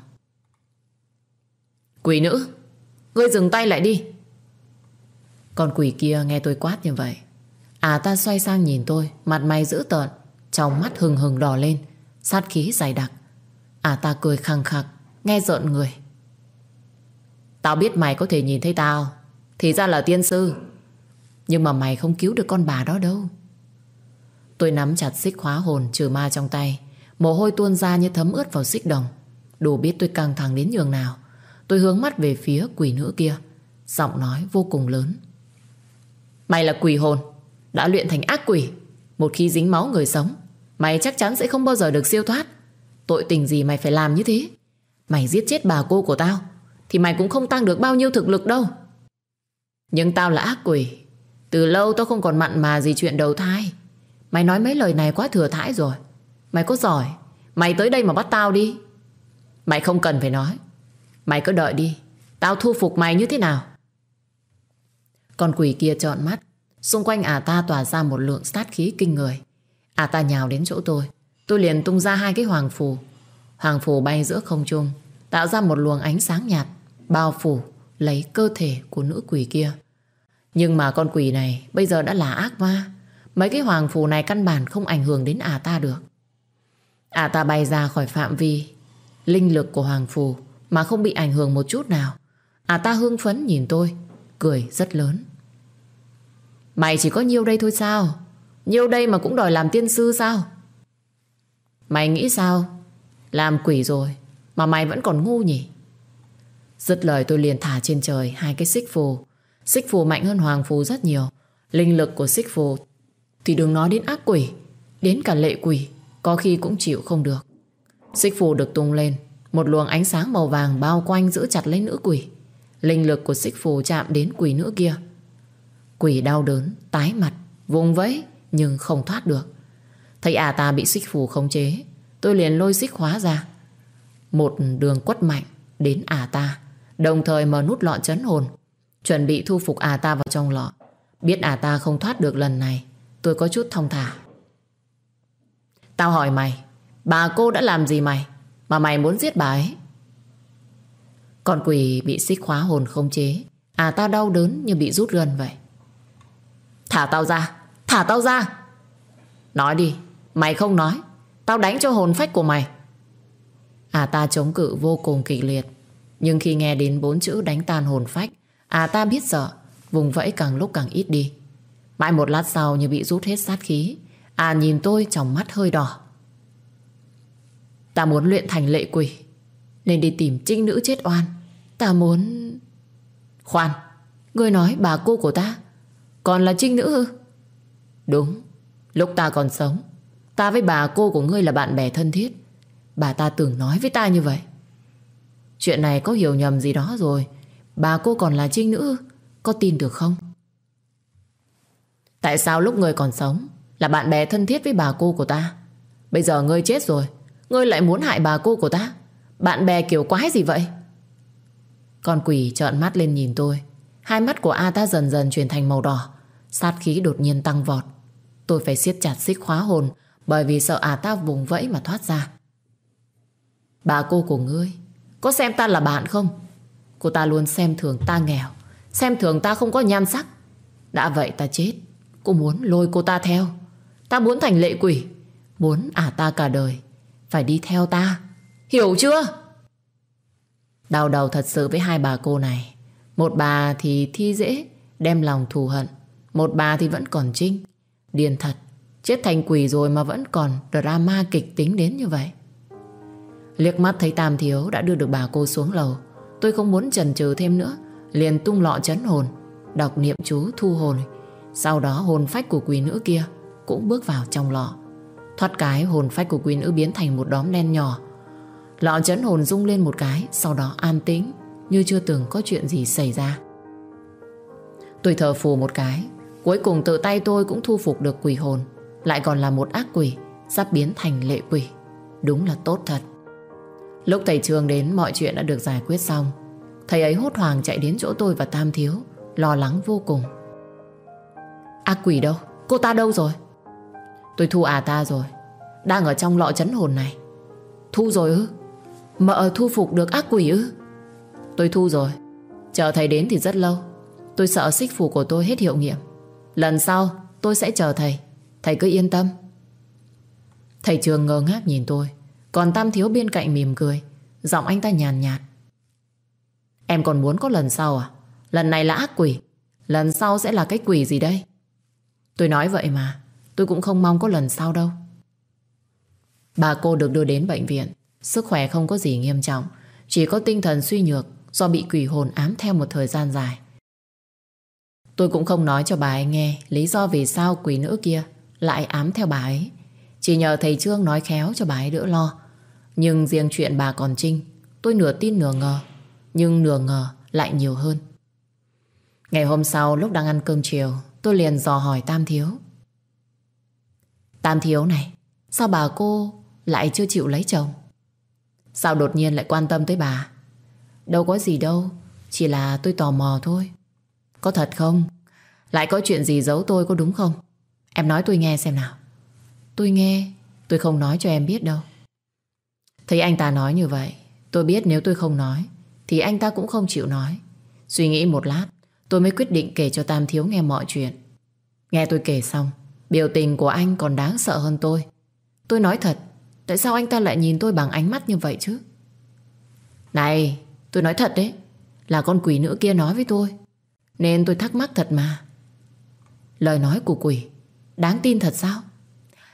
Quỷ nữ, ngươi dừng tay lại đi. Con quỷ kia nghe tôi quát như vậy. À ta xoay sang nhìn tôi, mặt mày dữ tợn, trong mắt hừng hừng đỏ lên, sát khí dày đặc. À ta cười khăng khặc, nghe rợn người. Tao biết mày có thể nhìn thấy tao, thì ra là tiên sư. Nhưng mà mày không cứu được con bà đó đâu. Tôi nắm chặt xích khóa hồn trừ ma trong tay, mồ hôi tuôn ra như thấm ướt vào xích đồng. Đủ biết tôi căng thẳng đến nhường nào. Tôi hướng mắt về phía quỷ nữ kia, giọng nói vô cùng lớn. Mày là quỷ hồn, đã luyện thành ác quỷ. Một khi dính máu người sống, mày chắc chắn sẽ không bao giờ được siêu thoát. Tội tình gì mày phải làm như thế? Mày giết chết bà cô của tao, thì mày cũng không tăng được bao nhiêu thực lực đâu. Nhưng tao là ác quỷ. Từ lâu tao không còn mặn mà gì chuyện đầu thai. Mày nói mấy lời này quá thừa thãi rồi. Mày có giỏi, mày tới đây mà bắt tao đi. Mày không cần phải nói. Mày cứ đợi đi. Tao thu phục mày như thế nào? Con quỷ kia trợn mắt. Xung quanh ả ta tỏa ra một lượng sát khí kinh người. À ta nhào đến chỗ tôi. Tôi liền tung ra hai cái hoàng phù. Hoàng phù bay giữa không trung, tạo ra một luồng ánh sáng nhạt, bao phủ lấy cơ thể của nữ quỷ kia. Nhưng mà con quỷ này bây giờ đã là ác ma. Mấy cái hoàng phù này căn bản không ảnh hưởng đến à ta được. À ta bay ra khỏi phạm vi linh lực của hoàng phù mà không bị ảnh hưởng một chút nào. À ta hưng phấn nhìn tôi, cười rất lớn. Mày chỉ có nhiêu đây thôi sao? Nhiêu đây mà cũng đòi làm tiên sư sao? Mày nghĩ sao? Làm quỷ rồi mà mày vẫn còn ngu nhỉ? Dứt lời tôi liền thả trên trời hai cái xích phù. Xích phù mạnh hơn hoàng phù rất nhiều. Linh lực của xích phù thì đừng nói đến ác quỷ, đến cả lệ quỷ có khi cũng chịu không được. Xích phù được tung lên, một luồng ánh sáng màu vàng bao quanh giữ chặt lấy nữ quỷ. Linh lực của xích phù chạm đến quỷ nữ kia. Quỷ đau đớn, tái mặt, vùng vẫy nhưng không thoát được. Thấy à ta bị xích phù khống chế, tôi liền lôi xích khóa ra. Một đường quất mạnh đến à ta, đồng thời mở nút lọ chấn hồn, chuẩn bị thu phục à ta vào trong lọ. Biết à ta không thoát được lần này, tôi có chút thông thả. Tao hỏi mày, bà cô đã làm gì mày, mà mày muốn giết bà ấy? Con quỷ bị xích khóa hồn không chế, à ta đau đớn như bị rút gân vậy. Thả tao ra, thả tao ra. Nói đi, mày không nói, tao đánh cho hồn phách của mày. À ta chống cự vô cùng kịch liệt Nhưng khi nghe đến bốn chữ đánh tan hồn phách À ta biết sợ Vùng vẫy càng lúc càng ít đi Mãi một lát sau như bị rút hết sát khí À nhìn tôi trong mắt hơi đỏ Ta muốn luyện thành lệ quỷ Nên đi tìm trinh nữ chết oan Ta muốn... Khoan Ngươi nói bà cô của ta Còn là trinh nữ hư. Đúng, Lúc ta còn sống, Ta với bà cô của ngươi là bạn bè thân thiết. Bà ta từng nói với ta như vậy. Chuyện này có hiểu nhầm gì đó rồi. Bà cô còn là trinh nữ, Có tin được không? Tại sao lúc ngươi còn sống Là bạn bè thân thiết với bà cô của ta? Bây giờ ngươi chết rồi, Ngươi lại muốn hại bà cô của ta? Bạn bè kiểu quái gì vậy? Con quỷ trợn mắt lên nhìn tôi. Hai mắt của A ta dần dần chuyển thành màu đỏ. Sát khí đột nhiên tăng vọt. Tôi phải siết chặt xích khóa hồn, Bởi vì sợ à ta vùng vẫy mà thoát ra. Bà cô của ngươi, Có xem ta là bạn không? Cô ta luôn xem thường ta nghèo, Xem thường ta không có nhan sắc. Đã vậy ta chết, Cô muốn lôi cô ta theo. Ta muốn thành lệ quỷ, Muốn ả ta cả đời, Phải đi theo ta. Hiểu chưa? Đau đầu thật sự với hai bà cô này. Một bà thì thi dễ, Đem lòng thù hận. Một bà thì vẫn còn trinh. Điên thật, Chết thành quỷ rồi mà vẫn còn drama kịch tính đến như vậy. Liếc mắt thấy Tam Thiếu đã đưa được bà cô xuống lầu, Tôi không muốn chần chừ thêm nữa, Liền tung lọ chấn hồn, Đọc niệm chú thu hồn Sau đó hồn phách của quỷ nữ kia Cũng bước vào trong lọ. Thoát cái hồn phách của quỷ nữ biến thành một đóm đen nhỏ. Lọ chấn hồn rung lên một cái, Sau đó an tĩnh, Như chưa từng có chuyện gì xảy ra. Tôi thở phù một cái Cuối cùng tự tay tôi cũng thu phục được quỷ hồn. Lại còn là một ác quỷ, Sắp biến thành lệ quỷ. Đúng là tốt thật. Lúc thầy trường đến, mọi chuyện đã được giải quyết xong. Thầy ấy hốt hoảng chạy đến chỗ tôi và Tam Thiếu, Lo lắng vô cùng. Ác quỷ đâu? Cô ta đâu rồi? Tôi thu à ta rồi. Đang ở trong lọ chấn hồn này. Thu rồi ư? Mợ thu phục được ác quỷ ư? Tôi thu rồi. Chờ thầy đến thì rất lâu. Tôi sợ xích phù của tôi hết hiệu nghiệm. Lần sau tôi sẽ chờ thầy. Thầy cứ yên tâm. Thầy trường ngơ ngác nhìn tôi. Còn Tam Thiếu bên cạnh mỉm cười. Giọng anh ta nhàn nhạt, Em còn muốn có lần sau à? Lần này là ác quỷ. Lần sau sẽ là cái quỷ gì đây? Tôi nói vậy mà. Tôi cũng không mong có lần sau đâu. Bà cô được đưa đến bệnh viện. Sức khỏe không có gì nghiêm trọng. Chỉ có tinh thần suy nhược Do bị quỷ hồn ám theo một thời gian dài. Tôi cũng không nói cho bà ấy nghe Lý do vì sao quỷ nữ kia Lại ám theo bà ấy. Chỉ nhờ thầy Trương nói khéo cho bà ấy đỡ lo. Nhưng riêng chuyện bà còn Trinh, Tôi nửa tin nửa ngờ, Nhưng nửa ngờ lại nhiều hơn. Ngày hôm sau lúc đang ăn cơm chiều, Tôi liền dò hỏi Tam Thiếu. Tam Thiếu này, Sao bà cô lại chưa chịu lấy chồng? Sao đột nhiên lại quan tâm tới bà? Đâu có gì đâu, Chỉ là tôi tò mò thôi. Có thật không? Lại có chuyện gì giấu tôi có đúng không? Em nói tôi nghe xem nào. Tôi nghe, Tôi không nói cho em biết đâu. Thấy anh ta nói như vậy, Tôi biết nếu tôi không nói, Thì anh ta cũng không chịu nói. Suy nghĩ một lát, Tôi mới quyết định kể cho Tam Thiếu nghe mọi chuyện. Nghe tôi kể xong, Biểu tình của anh còn đáng sợ hơn tôi. Tôi nói thật, Tại sao anh ta lại nhìn tôi bằng ánh mắt như vậy chứ? Này, Tôi nói thật đấy, Là con quỷ nữ kia nói với tôi. Nên tôi thắc mắc thật mà. Lời nói của quỷ. Đáng tin thật sao?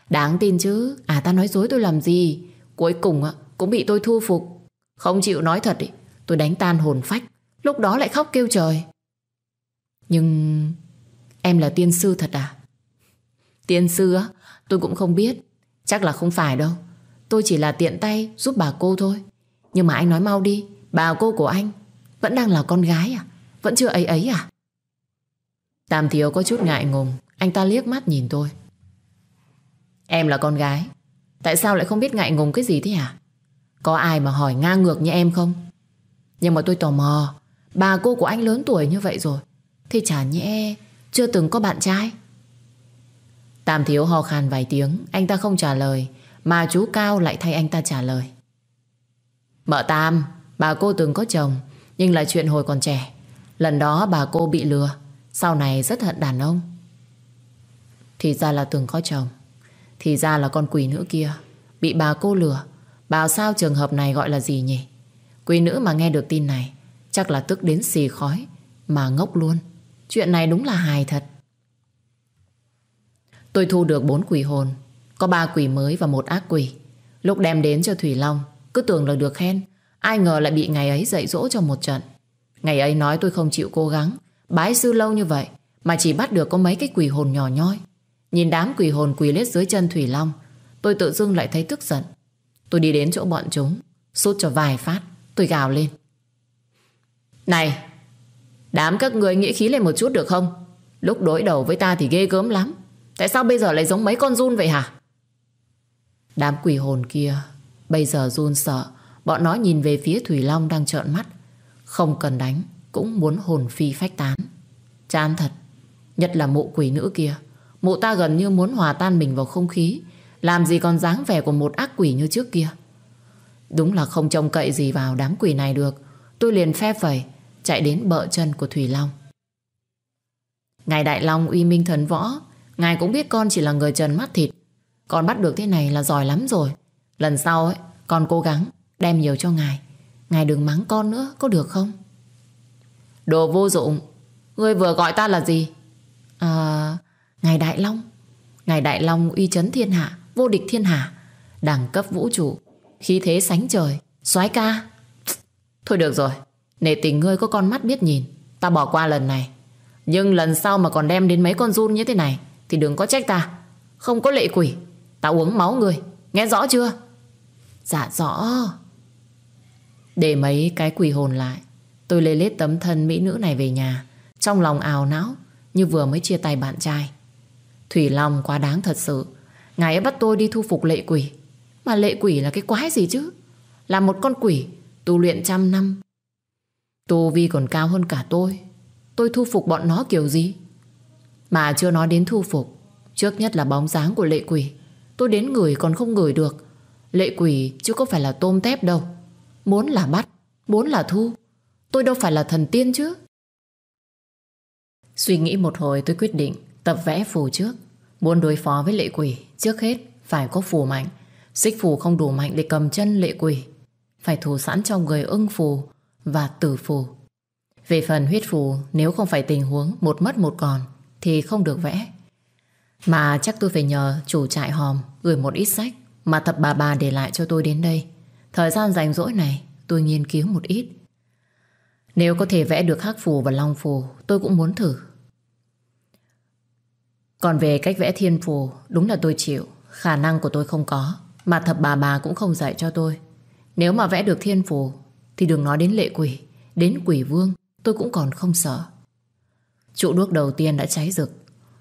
Đáng tin chứ. À ta nói dối tôi làm gì? Cuối cùng cũng bị tôi thu phục. Không chịu nói thật ý. Tôi đánh tan hồn phách. Lúc đó lại khóc kêu trời. Nhưng Em là tiên sư thật à? Tiên sư á, Tôi cũng không biết. Chắc là không phải đâu. Tôi chỉ là tiện tay giúp bà cô thôi. Nhưng mà anh nói mau đi. Bà cô của anh Vẫn đang là con gái à? Vẫn chưa ấy ấy à? Tam Thiếu có chút ngại ngùng. Anh ta liếc mắt nhìn tôi. Em là con gái. Tại sao lại không biết ngại ngùng cái gì thế hả? Có ai mà hỏi ngang ngược như em không? Nhưng mà tôi tò mò. Bà cô của anh lớn tuổi như vậy rồi. Thì chả nhẽ Chưa từng có bạn trai? Tam Thiếu ho khan vài tiếng. Anh ta không trả lời, Mà chú Cao lại thay anh ta trả lời. Mợ Tam, Bà cô từng có chồng, Nhưng là chuyện hồi còn trẻ. Lần đó bà cô bị lừa. Sau này rất hận đàn ông. Thì ra là từng có chồng. Thì ra là con quỷ nữ kia. Bị bà cô lừa. Bảo sao trường hợp này gọi là gì nhỉ? Quỷ nữ mà nghe được tin này, Chắc là tức đến xì khói, Mà ngốc luôn. Chuyện này đúng là hài thật. Tôi thu được bốn quỷ hồn, Có ba quỷ mới và một ác quỷ. Lúc đem đến cho Thủy Long, Cứ tưởng là được khen. Ai ngờ lại bị ngày ấy dạy dỗ cho một trận. Ngày ấy nói tôi không chịu cố gắng Bái sư lâu như vậy Mà chỉ bắt được có mấy cái quỷ hồn nhỏ nhoi. Nhìn đám quỷ hồn quỳ lết dưới chân Thủy Long, Tôi tự dưng lại thấy tức giận. Tôi đi đến chỗ bọn chúng, Sút cho vài phát, Tôi gào lên. Này, Đám các người nghĩ khí lên một chút được không? Lúc đối đầu với ta thì ghê gớm lắm. Tại sao bây giờ lại giống mấy con run vậy hả? Đám quỷ hồn kia Bây giờ run sợ. Bọn nó nhìn về phía Thủy Long đang trợn mắt. Không cần đánh cũng muốn hồn phi phách tán. Chán thật, Nhất là mụ quỷ nữ kia. Mụ ta gần như muốn hòa tan mình vào không khí, Làm gì còn dáng vẻ của một ác quỷ như trước kia. Đúng là không trông cậy gì vào đám quỷ này được. Tôi liền phe phẩy, Chạy đến bợ chân của Thủy Long. Ngài Đại Long uy minh thần võ, Ngài cũng biết con chỉ là người trần mắt thịt. Con bắt được thế này là giỏi lắm rồi. Lần sau ấy, Con cố gắng đem nhiều cho ngài. Ngài đừng mắng con nữa, có được không? Đồ vô dụng. Ngươi vừa gọi ta là gì? À Ngài Đại Long. Ngài Đại Long uy chấn thiên hạ, Vô địch thiên hạ, Đẳng cấp vũ trụ, Khí thế sánh trời. Soái ca. Thôi được rồi, Nể tình ngươi có con mắt biết nhìn, Ta bỏ qua lần này. Nhưng lần sau mà còn đem đến mấy con run như thế này, Thì đừng có trách ta. Không có lệ quỷ, Ta uống máu ngươi. Nghe rõ chưa? Dạ rõ. Để mấy cái quỷ hồn lại. Tôi lấy lết tấm thân mỹ nữ này về nhà. Trong lòng ào não, Như vừa mới chia tay bạn trai. Thủy Long quá đáng thật sự. Ngài ấy bắt tôi đi thu phục lệ quỷ. Mà lệ quỷ là cái quái gì chứ? Là một con quỷ, Tu luyện trăm năm. Tu Vi còn cao hơn cả tôi. Tôi thu phục bọn nó kiểu gì? Mà chưa nói đến thu phục. Trước nhất là bóng dáng của lệ quỷ. Tôi đến người còn không ngửi được. Lệ quỷ chứ có phải là tôm tép đâu. Muốn là bắt, Muốn là thu. Tôi đâu phải là thần tiên chứ. Suy nghĩ một hồi, tôi quyết định Tập vẽ phù trước. Muốn đối phó với lệ quỷ, Trước hết phải có phù mạnh. Xích phù không đủ mạnh để cầm chân lệ quỷ. Phải thủ sẵn trong người ưng phù Và tử phù. Về phần huyết phù, Nếu không phải tình huống một mất một còn, Thì không được vẽ. Mà chắc tôi phải nhờ chủ trại hòm Gửi một ít sách Mà thập bà bà để lại cho tôi đến đây. Thời gian rảnh rỗi này, tôi nghiên cứu một ít. Nếu có thể vẽ được hắc phù và long phù, Tôi cũng muốn thử. Còn về cách vẽ thiên phù, Đúng là tôi chịu. Khả năng của tôi không có, Mà thập bà bà cũng không dạy cho tôi. Nếu mà vẽ được thiên phù, Thì đừng nói đến lệ quỷ, Đến quỷ vương, tôi cũng còn không sợ. Trụ đuốc đầu tiên đã cháy rực.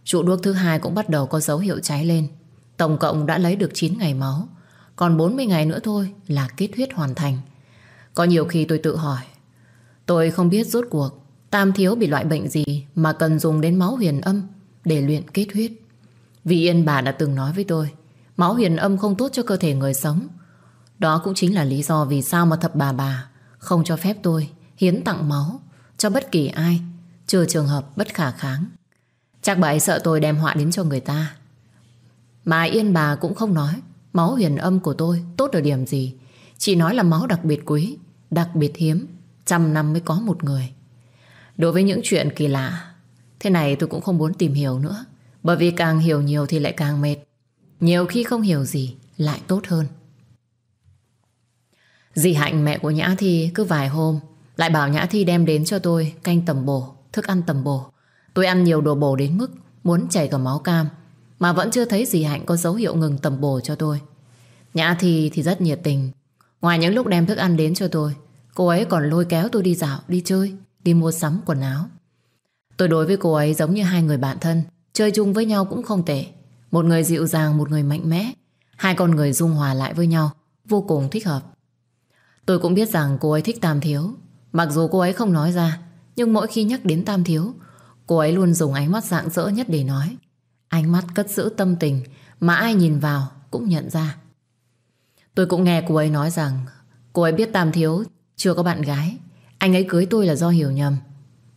Trụ đuốc thứ hai cũng bắt đầu có dấu hiệu cháy lên. Tổng cộng đã lấy được 9 ngày máu. Còn 40 ngày nữa thôi là kết huyết hoàn thành. Có nhiều khi tôi tự hỏi Tôi không biết rốt cuộc Tam thiếu bị loại bệnh gì Mà cần dùng đến máu huyền âm để luyện kết huyết. Vì Yên bà đã từng nói với tôi máu huyền âm không tốt cho cơ thể người sống. Đó cũng chính là lý do vì sao mà thập bà bà không cho phép tôi hiến tặng máu cho bất kỳ ai trừ trường hợp bất khả kháng. Chắc bà ấy sợ tôi đem họa đến cho người ta. Mà Yên bà cũng không nói máu huyền âm của tôi tốt ở điểm gì. Chỉ nói là máu đặc biệt quý, đặc biệt hiếm, trăm năm mới có một người. Đối với những chuyện kỳ lạ Thế này tôi cũng không muốn tìm hiểu nữa Bởi vì càng hiểu nhiều thì lại càng mệt. Nhiều khi không hiểu gì Lại tốt hơn. Dì Hạnh mẹ của Nhã Thi Cứ vài hôm Lại bảo Nhã Thi đem đến cho tôi Canh tầm bổ, thức ăn tầm bổ. Tôi ăn nhiều đồ bổ đến mức Muốn chảy cả máu cam Mà vẫn chưa thấy dì Hạnh có dấu hiệu ngừng tầm bổ cho tôi. Nhã Thi thì rất nhiệt tình. Ngoài những lúc đem thức ăn đến cho tôi Cô ấy còn lôi kéo tôi đi dạo, đi chơi Đi mua sắm quần áo. Tôi đối với cô ấy giống như hai người bạn thân Chơi chung với nhau cũng không tệ. Một người dịu dàng, một người mạnh mẽ. Hai con người dung hòa lại với nhau Vô cùng thích hợp. Tôi cũng biết rằng cô ấy thích Tam Thiếu. Mặc dù cô ấy không nói ra Nhưng mỗi khi nhắc đến Tam Thiếu Cô ấy luôn dùng ánh mắt dạng dỡ nhất để nói. Ánh mắt cất giữ tâm tình Mà ai nhìn vào cũng nhận ra. Tôi cũng nghe cô ấy nói rằng Cô ấy biết Tam Thiếu chưa có bạn gái, Anh ấy cưới tôi là do hiểu nhầm.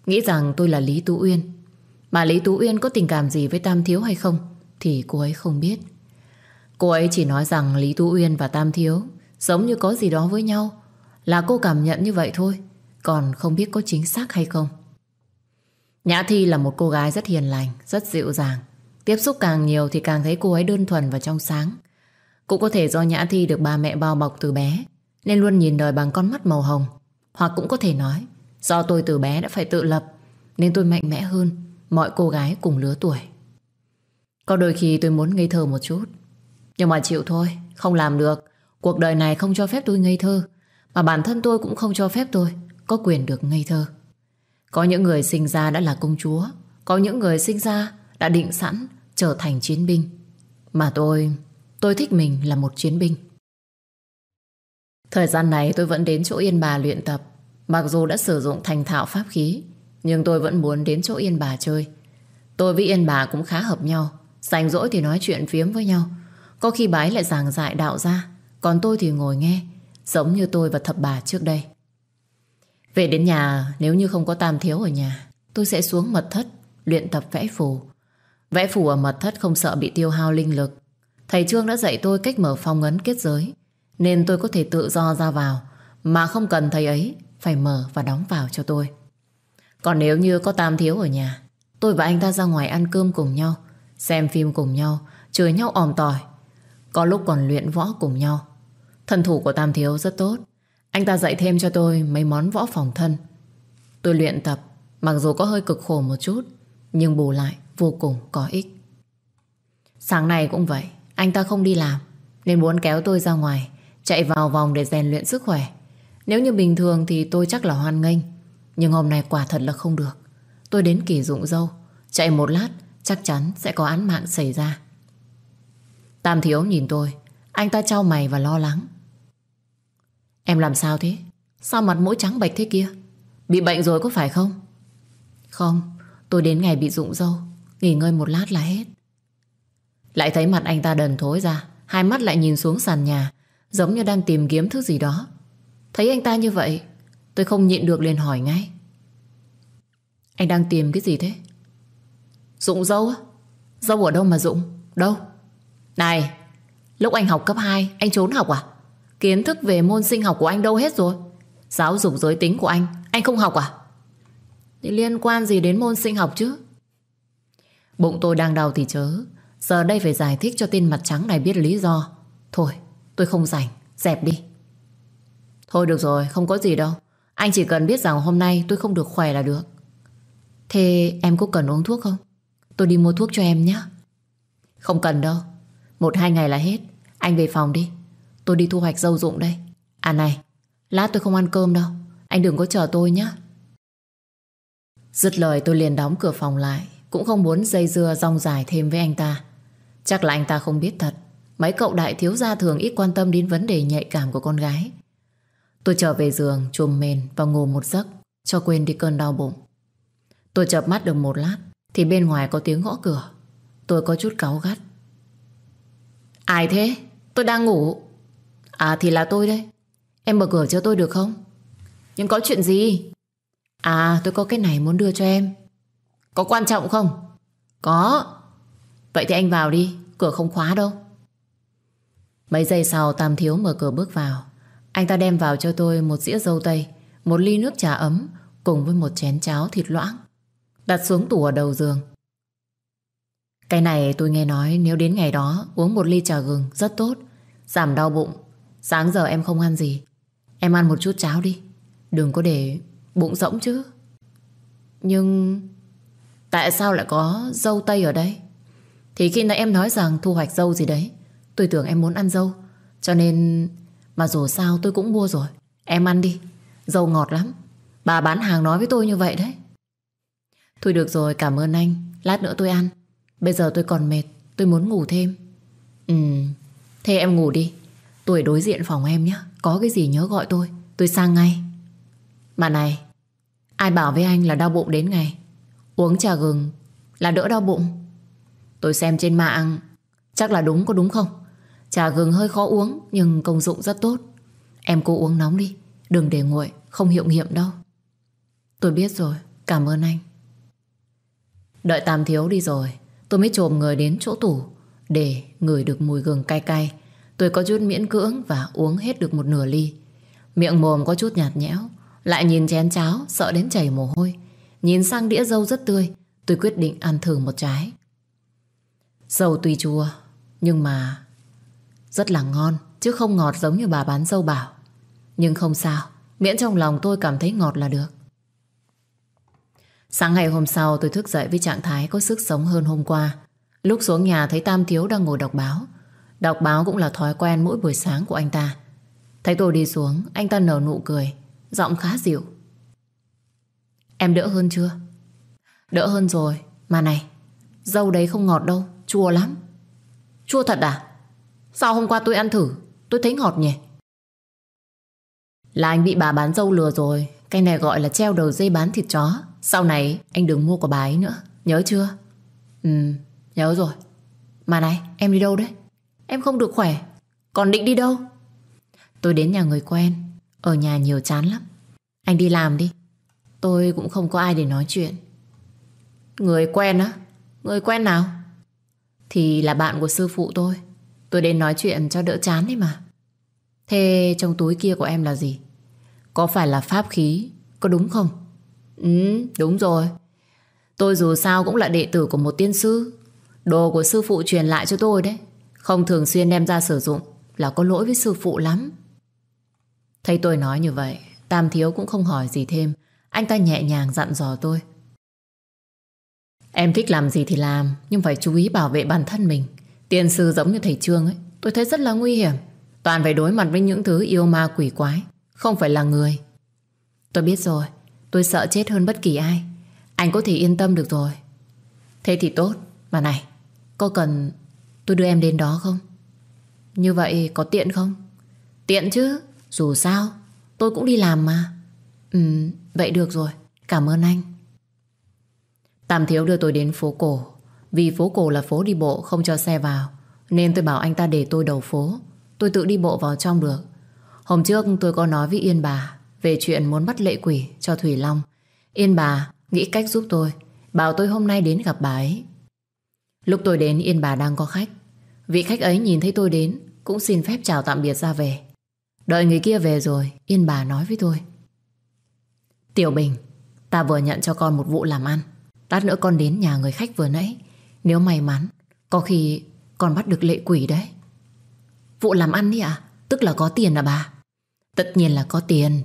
Nghĩ rằng tôi là Lý Tú Uyên. Mà Lý Tú Uyên có tình cảm gì với Tam Thiếu hay không Thì cô ấy không biết. Cô ấy chỉ nói rằng Lý Tú Uyên và Tam Thiếu Giống như có gì đó với nhau, Là cô cảm nhận như vậy thôi, Còn không biết có chính xác hay không. Nhã Thi là một cô gái rất hiền lành, Rất dịu dàng. Tiếp xúc càng nhiều thì càng thấy cô ấy đơn thuần và trong sáng. Cũng có thể do Nhã Thi được ba mẹ bao bọc từ bé. Nên luôn nhìn đời bằng con mắt màu hồng. Hoặc cũng có thể nói, Do tôi từ bé đã phải tự lập, Nên tôi mạnh mẽ hơn Mọi cô gái cùng lứa tuổi. Có đôi khi tôi muốn ngây thơ một chút. Nhưng mà chịu thôi, Không làm được. Cuộc đời này không cho phép tôi ngây thơ, Mà bản thân tôi cũng không cho phép tôi Có quyền được ngây thơ. Có những người sinh ra đã là công chúa, Có những người sinh ra đã định sẵn Trở thành chiến binh. Mà tôi Tôi thích mình là một chiến binh. Thời gian này tôi vẫn đến chỗ Yên Bà luyện tập. Mặc dù đã sử dụng thành thạo pháp khí, Nhưng tôi vẫn muốn đến chỗ Yên Bà chơi. Tôi với Yên Bà cũng khá hợp nhau, Rảnh rỗi thì nói chuyện phiếm với nhau. Có khi bái lại giảng dạy đạo ra Còn tôi thì ngồi nghe, Giống như tôi và thập bà trước đây. Về đến nhà, Nếu như không có tam thiếu ở nhà, Tôi sẽ xuống mật thất, Luyện tập vẽ phù. Vẽ phù ở mật thất không sợ bị tiêu hao linh lực. Thầy Trương đã dạy tôi cách mở phong ấn kết giới. Nên tôi có thể tự do ra vào. Mà không cần thầy ấy, Phải mở và đóng vào cho tôi. Còn nếu như có Tam Thiếu ở nhà, Tôi và anh ta ra ngoài ăn cơm cùng nhau, Xem phim cùng nhau chơi nhau òm tỏi. Có lúc còn luyện võ cùng nhau. Thân thủ của Tam Thiếu rất tốt. Anh ta dạy thêm cho tôi mấy món võ phòng thân. Tôi luyện tập, Mặc dù có hơi cực khổ một chút, Nhưng bù lại vô cùng có ích. Sáng nay cũng vậy, anh ta không đi làm, Nên muốn kéo tôi ra ngoài Chạy vào vòng để rèn luyện sức khỏe. Nếu như bình thường thì tôi chắc là hoan nghênh, Nhưng hôm nay quả thật là không được. Tôi đến kỳ dụng dâu, Chạy một lát, chắc chắn sẽ có án mạng xảy ra. Tam thiếu nhìn tôi, Anh ta trao mày và lo lắng. Em làm sao thế? Sao mặt mũi trắng bệch thế kia? Bị bệnh rồi có phải không? Không, Tôi đến ngày bị rụng dâu, Nghỉ ngơi một lát là hết. Lại thấy mặt anh ta đần thối ra, Hai mắt lại nhìn xuống sàn nhà. Giống như đang tìm kiếm thứ gì đó. Thấy anh ta như vậy, Tôi không nhịn được liền hỏi ngay. Anh đang tìm cái gì thế? Dụng dâu á? Dâu ở đâu mà dụng? Đâu? Này, Lúc anh học cấp 2 Anh trốn học à? Kiến thức về môn sinh học của anh đâu hết rồi? Giáo dục giới tính của anh Anh không học à? Thì liên quan gì đến môn sinh học chứ? Bụng tôi đang đau thì chớ. Giờ đây phải giải thích cho tên mặt trắng này biết lý do. Thôi tôi không rảnh, Dẹp đi. Thôi được rồi, không có gì đâu. Anh chỉ cần biết rằng hôm nay tôi không được khỏe là được. Thế em có cần uống thuốc không? Tôi đi mua thuốc cho em nhé. Không cần đâu. Một hai ngày là hết. Anh về phòng đi. Tôi đi thu hoạch dâu dụng đây. À này, Lát tôi không ăn cơm đâu. Anh đừng có chờ tôi nhé. Dứt lời tôi liền đóng cửa phòng lại. Cũng không muốn dây dưa rong dài thêm với anh ta. Chắc là anh ta không biết thật. Mấy cậu đại thiếu gia thường ít quan tâm đến vấn đề nhạy cảm của con gái. Tôi trở về giường Chùm mền và ngủ một giấc, Cho quên đi cơn đau bụng. Tôi chợp mắt được một lát, Thì bên ngoài có tiếng gõ cửa. Tôi có chút cáu gắt. Ai thế? Tôi đang ngủ. À thì là tôi đây. Em mở cửa cho tôi được không? Nhưng có chuyện gì? À tôi có cái này muốn đưa cho em. Có quan trọng không? Có. Vậy thì anh vào đi, Cửa không khóa đâu. Mấy giây sau Tam Thiếu mở cửa bước vào. Anh ta đem vào cho tôi một dĩa dâu tây, Một ly nước trà ấm, Cùng với một chén cháo thịt loãng. Đặt xuống tủ ở đầu giường. Cái này tôi nghe nói Nếu đến ngày đó uống một ly trà gừng Rất tốt, Giảm đau bụng. Sáng giờ em không ăn gì. Em ăn một chút cháo đi. Đừng có để bụng rỗng chứ. Nhưng Tại sao lại có dâu tây ở đây? Thì khi nãy em nói rằng thu hoạch dâu gì đấy Tôi tưởng em muốn ăn dâu. Cho nên, Mà dù sao tôi cũng mua rồi. Em ăn đi. Dâu ngọt lắm. Bà bán hàng nói với tôi như vậy đấy. Thôi được rồi, cảm ơn anh. Lát nữa tôi ăn. Bây giờ tôi còn mệt. Tôi muốn ngủ thêm. Ừ Thế em ngủ đi. Tôi đối diện phòng em nhé Có cái gì nhớ gọi tôi. Tôi sang ngay. Mà này, Ai bảo với anh là đau bụng đến ngày? Uống trà gừng Là đỡ đau bụng. Tôi xem trên mạng. Chắc là đúng, có đúng không? Trà gừng hơi khó uống, Nhưng công dụng rất tốt. Em cố uống nóng đi, Đừng để nguội, Không hiệu nghiệm đâu. Tôi biết rồi, Cảm ơn anh. Đợi Tam Thiếu đi rồi, Tôi mới trồm người đến chỗ tủ, Để ngửi được mùi gừng cay cay. Tôi có chút miễn cưỡng Và uống hết được một nửa ly. Miệng mồm có chút nhạt nhẽo, Lại nhìn chén cháo, Sợ đến chảy mồ hôi. Nhìn sang đĩa dâu rất tươi, Tôi quyết định ăn thử một trái. Dầu tuy chua, Nhưng mà rất là ngon, Chứ không ngọt giống như bà bán dâu bảo. Nhưng không sao, Miễn trong lòng tôi cảm thấy ngọt là được. Sáng ngày hôm sau, tôi thức dậy với trạng thái có sức sống hơn hôm qua. Lúc xuống nhà thấy Tam Thiếu đang ngồi đọc báo. Đọc báo cũng là thói quen mỗi buổi sáng của anh ta. Thấy tôi đi xuống, Anh ta nở nụ cười, Giọng khá dịu. Em đỡ hơn chưa? Đỡ hơn rồi, Mà này, Dâu đấy không ngọt đâu, Chua lắm. Chua thật à? Sao hôm qua tôi ăn thử? Tôi thấy ngọt nhỉ. Là anh bị bà bán dâu lừa rồi. Cái này gọi là treo đầu dây bán thịt chó. Sau này, anh đừng mua của bà ấy nữa. Nhớ chưa? Ừ nhớ rồi. Mà này, em đi đâu đấy? Em không được khỏe. Còn định đi đâu? Tôi đến nhà người quen. Ở nhà nhiều chán lắm. Anh đi làm đi. Tôi cũng không có ai để nói chuyện. Người quen á? Người quen nào? Thì là bạn của sư phụ tôi. Tôi đến nói chuyện cho đỡ chán đấy mà. Thế trong túi kia của em là gì? Có phải là pháp khí? Có đúng không? Ừ đúng rồi. Tôi dù sao cũng là đệ tử của một tiên sư. Đồ của sư phụ truyền lại cho tôi đấy. Không thường xuyên đem ra sử dụng Là có lỗi với sư phụ lắm. Thấy tôi nói như vậy, Tam Thiếu cũng không hỏi gì thêm. Anh ta nhẹ nhàng dặn dò tôi. Em thích làm gì thì làm, Nhưng phải chú ý bảo vệ bản thân mình. Tiên sư giống như thầy Trương ấy, Tôi thấy rất là nguy hiểm. Toàn phải đối mặt với những thứ yêu ma quỷ quái, Không phải là người. Tôi biết rồi, Tôi sợ chết hơn bất kỳ ai. Anh có thể yên tâm được rồi. Thế thì tốt, Mà này, Có cần tôi đưa em đến đó không? Như vậy có tiện không? Tiện chứ, Dù sao, tôi cũng đi làm mà. Ừ vậy được rồi, Cảm ơn anh. Tam Thiếu đưa tôi đến phố cổ. Vì phố cổ là phố đi bộ, không cho xe vào. Nên tôi bảo anh ta để tôi đầu phố. Tôi tự đi bộ vào trong được. Hôm trước tôi có nói với Yên bà Về chuyện muốn bắt lệ quỷ cho Thủy Long. Yên bà nghĩ cách giúp tôi, Bảo tôi hôm nay đến gặp bà ấy. Lúc tôi đến, Yên bà đang có khách. Vị khách ấy nhìn thấy tôi đến, Cũng xin phép chào tạm biệt ra về. Đợi người kia về rồi, Yên bà nói với tôi. Tiểu Bình, Ta vừa nhận cho con một vụ làm ăn. Lát nữa con đến nhà người khách vừa nãy. Nếu may mắn, Có khi còn bắt được lệ quỷ đấy. Vụ làm ăn đi à Tức là có tiền à bà? Tất nhiên là có tiền.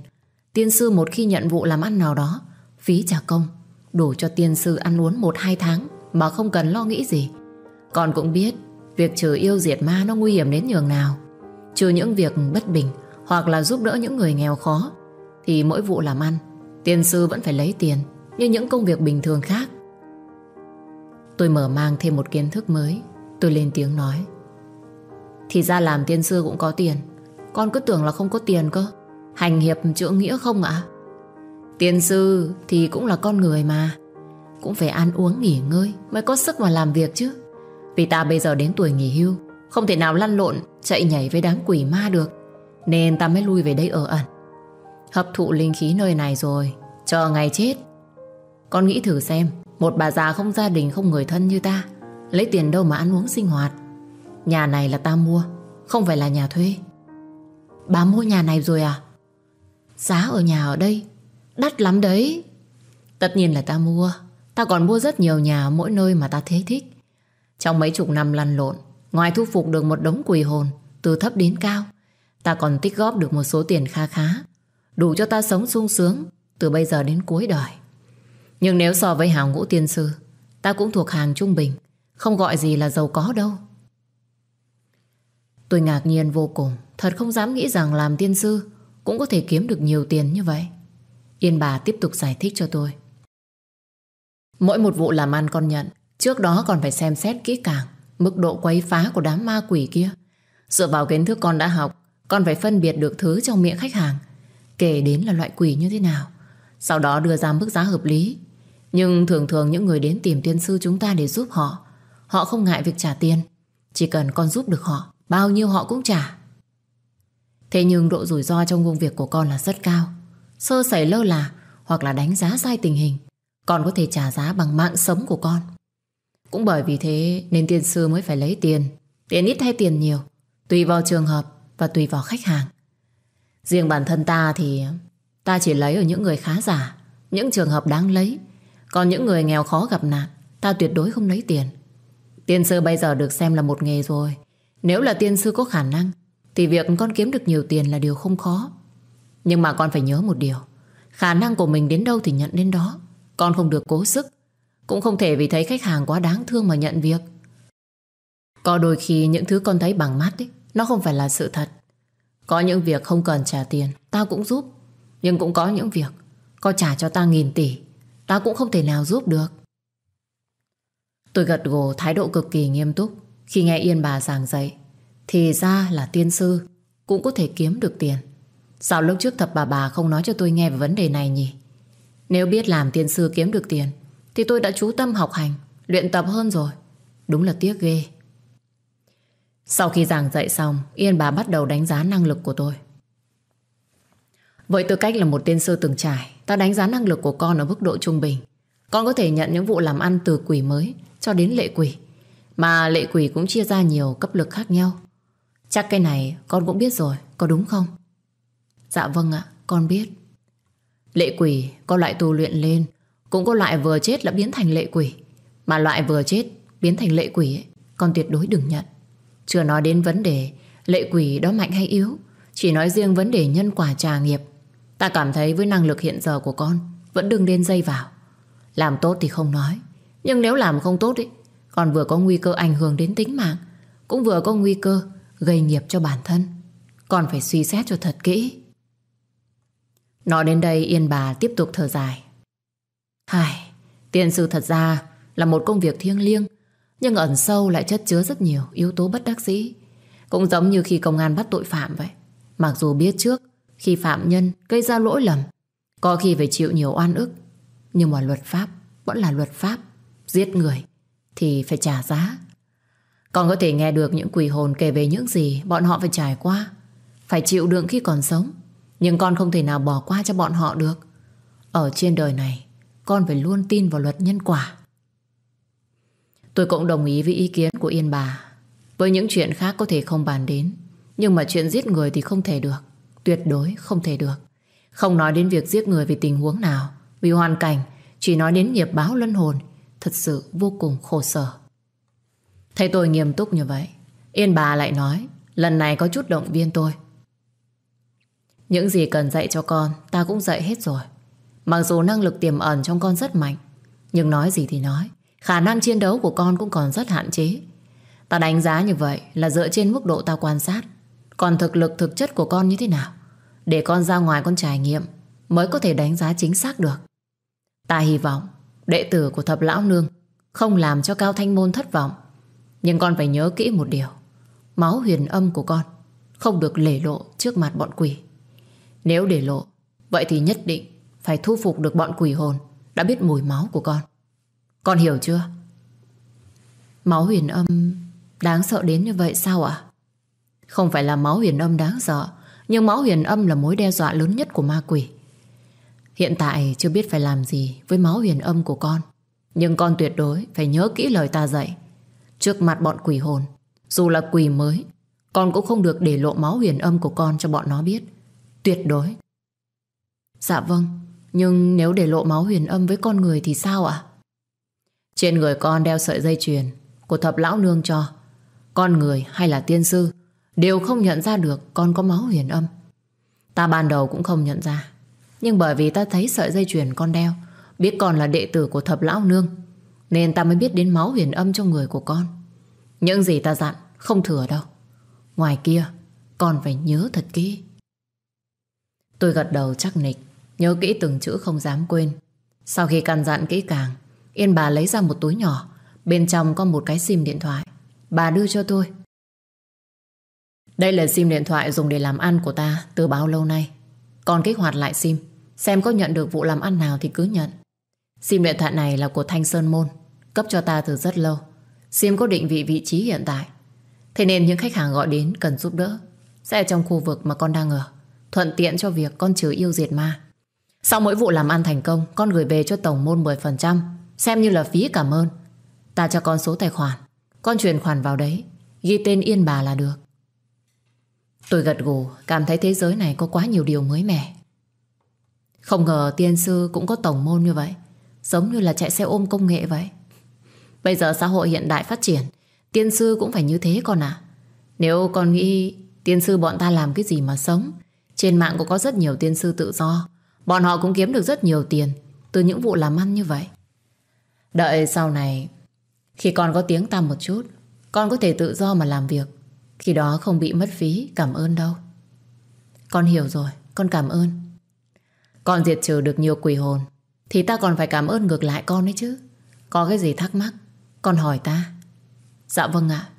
Tiên sư một khi nhận vụ làm ăn nào đó, Phí trả công, Đủ cho tiên sư ăn uống một hai tháng Mà không cần lo nghĩ gì. Con cũng biết, Việc trừ yêu diệt ma nó nguy hiểm đến nhường nào. Trừ những việc bất bình Hoặc là giúp đỡ những người nghèo khó, Thì mỗi vụ làm ăn, Tiên sư vẫn phải lấy tiền Như những công việc bình thường khác. Tôi mở mang thêm một kiến thức mới. Tôi lên tiếng nói. Thì ra làm tiên sư cũng có tiền. Con cứ tưởng là không có tiền cơ. Hành hiệp chữa nghĩa không ạ? Tiên sư thì cũng là con người mà. Cũng phải ăn uống nghỉ ngơi Mới có sức mà làm việc chứ. Vì ta bây giờ đến tuổi nghỉ hưu, Không thể nào lăn lộn, Chạy nhảy với đám quỷ ma được. Nên ta mới lui về đây ở ẩn. Hấp thụ linh khí nơi này rồi, Chờ ngày chết. Con nghĩ thử xem một bà già không gia đình, không người thân như ta. Lấy tiền đâu mà ăn uống sinh hoạt? Nhà này là ta mua, Không phải là nhà thuê. Bà mua nhà này rồi à? Giá ở nhà ở đây, Đắt lắm đấy. Tất nhiên là ta mua. Ta còn mua rất nhiều nhà mỗi nơi mà ta thế thích. Trong mấy chục năm lăn lộn, Ngoài thu phục được một đống quỷ hồn, Từ thấp đến cao, Ta còn tích góp được một số tiền kha khá, Đủ cho ta sống sung sướng Từ bây giờ đến cuối đời. Nhưng nếu so với hàng ngũ tiên sư, Ta cũng thuộc hàng trung bình. Không gọi gì là giàu có đâu. Tôi ngạc nhiên vô cùng, Thật không dám nghĩ rằng làm tiên sư Cũng có thể kiếm được nhiều tiền như vậy. Yên bà tiếp tục giải thích cho tôi. Mỗi một vụ làm ăn con nhận, Trước đó còn phải xem xét kỹ càng Mức độ quấy phá của đám ma quỷ kia. Dựa vào kiến thức con đã học, Con phải phân biệt được thứ trong miệng khách hàng, Kể đến là loại quỷ như thế nào. Sau đó đưa ra mức giá hợp lý nhưng thường thường những người đến tìm tiên sư chúng ta để giúp họ Họ không ngại việc trả tiền. Chỉ cần con giúp được họ, Bao nhiêu họ cũng trả. Thế nhưng độ rủi ro trong công việc của con là rất cao. Sơ sẩy lơ là Hoặc là đánh giá sai tình hình, Con có thể trả giá bằng mạng sống của con. Cũng bởi vì thế Nên tiên sư mới phải lấy tiền. Tiền ít hay tiền nhiều, Tùy vào trường hợp và tùy vào khách hàng. Riêng bản thân ta thì Ta chỉ lấy ở những người khá giả, Những trường hợp đáng lấy. Còn những người nghèo khó gặp nạn Ta tuyệt đối không lấy tiền. Tiên sư bây giờ được xem là một nghề rồi. Nếu là tiên sư có khả năng Thì việc con kiếm được nhiều tiền là điều không khó. Nhưng mà con phải nhớ một điều Khả năng của mình đến đâu thì nhận đến đó. Con không được cố sức Cũng không thể vì thấy khách hàng quá đáng thương mà nhận việc. Có đôi khi những thứ con thấy bằng mắt ấy, Nó không phải là sự thật. Có những việc không cần trả tiền Tao cũng giúp. Nhưng cũng có những việc Có trả cho ta nghìn tỷ. Tao cũng không thể nào giúp được. Tôi gật gù, thái độ cực kỳ nghiêm túc. Khi nghe Yên bà giảng dạy, Thì ra là tiên sư Cũng có thể kiếm được tiền. Sao lúc trước thập bà bà không nói cho tôi nghe về vấn đề này nhỉ? Nếu biết làm tiên sư kiếm được tiền, Thì tôi đã chú tâm học hành, Luyện tập hơn rồi. Đúng là tiếc ghê. Sau khi giảng dạy xong, Yên bà bắt đầu đánh giá năng lực của tôi. Với tư cách là một tiên sư từng trải Ta đánh giá năng lực của con ở mức độ trung bình. Con có thể nhận những vụ làm ăn từ quỷ mới Cho đến lệ quỷ Mà lệ quỷ cũng chia ra nhiều cấp lực khác nhau. Chắc cái này con cũng biết rồi Có đúng không? Dạ vâng ạ con biết. Lệ quỷ có loại tu luyện lên Cũng có loại vừa chết là biến thành lệ quỷ Mà loại vừa chết biến thành lệ quỷ ấy, Con tuyệt đối đừng nhận. Chưa nói đến vấn đề Lệ quỷ đó mạnh hay yếu Chỉ nói riêng vấn đề nhân quả trà nghiệp. Ta cảm thấy với năng lực hiện giờ của con, Vẫn đừng đến dây vào. Làm tốt thì không nói, Nhưng nếu làm không tốt ấy còn vừa có nguy cơ ảnh hưởng đến tính mạng, Cũng vừa có nguy cơ gây nghiệp cho bản thân. Còn phải suy xét cho thật kỹ. Nói đến đây, Yên bà tiếp tục thở dài. Hài, Tiền sư thật ra là một công việc thiêng liêng, Nhưng ẩn sâu lại chất chứa rất nhiều yếu tố bất đắc dĩ. Cũng giống như khi công an bắt tội phạm vậy, Mặc dù biết trước khi phạm nhân gây ra lỗi lầm, Có khi phải chịu nhiều oan ức. Nhưng mà luật pháp vẫn là luật pháp, Giết người thì phải trả giá. Còn có thể nghe được những quỷ hồn kể về những gì bọn họ phải trải qua, Phải chịu đựng khi còn sống. Nhưng con không thể nào bỏ qua cho bọn họ được. Ở trên đời này, Con phải luôn tin vào luật nhân quả. Tôi cũng đồng ý với ý kiến của Yên bà. Với những chuyện khác có thể không bàn đến, Nhưng mà chuyện giết người thì không thể được. Tuyệt đối không thể được. Không nói đến việc giết người vì tình huống nào, Vì hoàn cảnh, Chỉ nói đến nghiệp báo luân hồn, Thật sự vô cùng khổ sở. Thấy tôi nghiêm túc như vậy, Yên bà lại nói, Lần này có chút động viên tôi. Những gì cần dạy cho con, Ta cũng dạy hết rồi. Mặc dù năng lực tiềm ẩn trong con rất mạnh, Nhưng nói gì thì nói, Khả năng chiến đấu của con cũng còn rất hạn chế. Ta đánh giá như vậy là dựa trên mức độ ta quan sát còn thực lực, thực chất của con như thế nào? Để con ra ngoài con trải nghiệm Mới có thể đánh giá chính xác được. Ta hy vọng Đệ tử của thập lão nương Không làm cho Cao Thanh Môn thất vọng. Nhưng con phải nhớ kỹ một điều. Máu huyền âm của con Không được lể lộ trước mặt bọn quỷ. Nếu để lộ, Vậy thì nhất định phải thu phục được bọn quỷ hồn Đã biết mùi máu của con. Con hiểu chưa? Máu huyền âm Đáng sợ đến như vậy sao ạ? Không phải là máu huyền âm đáng sợ, Nhưng máu huyền âm là mối đe dọa lớn nhất của ma quỷ. Hiện tại chưa biết phải làm gì Với máu huyền âm của con, Nhưng con tuyệt đối phải nhớ kỹ lời ta dạy. Trước mặt bọn quỷ hồn, Dù là quỷ mới, Con cũng không được để lộ máu huyền âm của con cho bọn nó biết. Tuyệt đối. Dạ vâng Nhưng nếu để lộ máu huyền âm với con người thì sao ạ? Trên người con đeo sợi dây chuyền Của thập lão nương cho. Con người hay là tiên sư Đều không nhận ra được con có máu huyền âm. Ta ban đầu cũng không nhận ra. Nhưng bởi vì ta thấy sợi dây chuyền con đeo, Biết con là đệ tử của thập lão nương, Nên ta mới biết đến máu huyền âm trong người của con. Những gì ta dặn Không thừa đâu. Ngoài kia, Con phải nhớ thật kỹ. Tôi gật đầu chắc nịch, Nhớ kỹ từng chữ không dám quên. Sau khi căn dặn kỹ càng, Yên bà lấy ra một túi nhỏ, Bên trong có một cái sim điện thoại. Bà đưa cho tôi đây là sim điện thoại dùng để làm ăn của ta từ bao lâu nay. Còn kích hoạt lại sim, xem có nhận được vụ làm ăn nào thì cứ nhận. Sim điện thoại này là của Thanh Sơn Môn, cấp cho ta từ rất lâu. Sim có định vị vị trí hiện tại. Thế nên những khách hàng gọi đến cần giúp đỡ sẽ trong khu vực mà con đang ở. Thuận tiện cho việc con trừ yêu diệt ma. Sau mỗi vụ làm ăn thành công, con gửi về cho tổng môn 10%, xem như là phí cảm ơn. Ta cho con số tài khoản, con chuyển khoản vào đấy, ghi tên Yên Bà là được. Tôi gật gù, Cảm thấy thế giới này có quá nhiều điều mới mẻ. Không ngờ tiên sư cũng có tổng môn như vậy, Giống như là chạy xe ôm công nghệ vậy. Bây giờ xã hội hiện đại phát triển, Tiên sư cũng phải như thế con à Nếu con nghĩ tiên sư bọn ta làm cái gì mà sống, Trên mạng cũng có rất nhiều tiên sư tự do. Bọn họ cũng kiếm được rất nhiều tiền Từ những vụ làm ăn như vậy. Đợi sau này, Khi con có tiếng tăm một chút, Con có thể tự do mà làm việc. Khi đó không bị mất phí Cảm ơn đâu. Con hiểu rồi, con cảm ơn. Con diệt trừ được nhiều quỷ hồn Thì ta còn phải cảm ơn ngược lại con đấy chứ. Có cái gì thắc mắc Con hỏi ta. Dạ vâng ạ.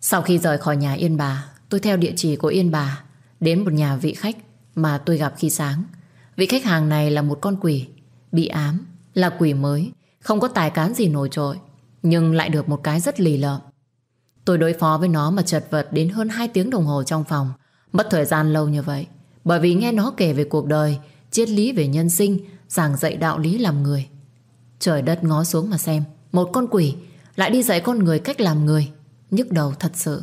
Sau khi rời khỏi nhà Yên Bà Tôi theo địa chỉ của Yên Bà Đến một nhà vị khách Mà tôi gặp khi sáng. Vị khách hàng này là một con quỷ Bị ám, là quỷ mới Không có tài cán gì nổi trội Nhưng lại được một cái rất lì lợm. Tôi đối phó với nó mà chật vật Đến hơn 2 tiếng đồng hồ trong phòng. Mất thời gian lâu như vậy, Bởi vì nghe nó kể về cuộc đời, Triết lý về nhân sinh, Giảng dạy đạo lý làm người. Trời đất ngó xuống mà xem, Một con quỷ lại đi dạy con người cách làm người, Nhức đầu thật sự.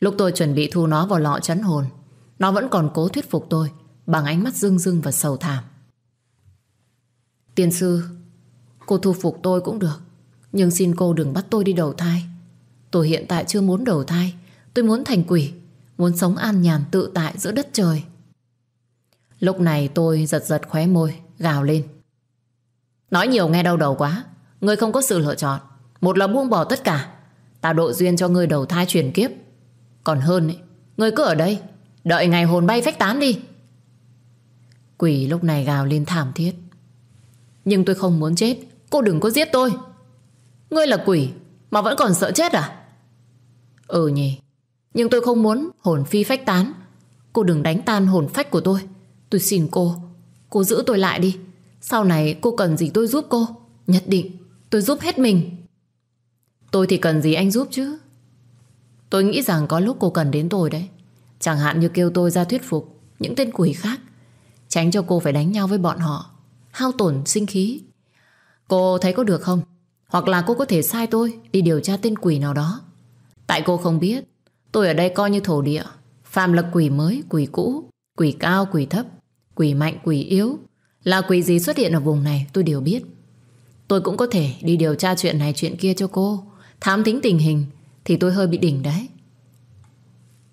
Lúc tôi chuẩn bị thu nó vào lọ chấn hồn, Nó vẫn còn cố thuyết phục tôi Bằng ánh mắt rưng rưng và sầu thảm. Tiên sư, Cô thu phục tôi cũng được, Nhưng xin cô đừng bắt tôi đi đầu thai. Tôi hiện tại chưa muốn đầu thai. Tôi muốn thành quỷ Muốn sống an nhàn tự tại giữa đất trời. Lúc này tôi giật giật khóe môi Gào lên. Nói nhiều nghe đau đầu quá. Người không có sự lựa chọn. Một là buông bỏ tất cả. Ta độ duyên cho ngươi đầu thai chuyển kiếp. Còn hơn ấy, Ngươi cứ ở đây. Đợi ngày hồn bay phách tán đi. Quỷ lúc này gào lên thảm thiết. Nhưng tôi không muốn chết. Cô đừng có giết tôi. Ngươi là quỷ mà vẫn còn sợ chết à? Ừ nhỉ. Nhưng tôi không muốn hồn phi phách tán. Cô đừng đánh tan hồn phách của tôi. Tôi xin cô. Cô giữ tôi lại đi. Sau này cô cần gì tôi giúp cô? Nhất định, tôi giúp hết mình. Tôi thì cần gì anh giúp chứ? Tôi nghĩ rằng có lúc cô cần đến tôi đấy. Chẳng hạn như kêu tôi ra thuyết phục Những tên quỷ khác, Tránh cho cô phải đánh nhau với bọn họ. Hao tổn sinh khí. Cô thấy có được không? Hoặc là cô có thể sai tôi Đi điều tra tên quỷ nào đó. Tại cô không biết Tôi ở đây coi như thổ địa. Phạm là quỷ mới, quỷ cũ Quỷ cao, quỷ thấp Quỷ mạnh, quỷ yếu. Là quỷ gì xuất hiện ở vùng này tôi đều biết. Tôi cũng có thể đi điều tra chuyện này chuyện kia cho cô. Thám tính tình hình Thì tôi hơi bị đỉnh đấy.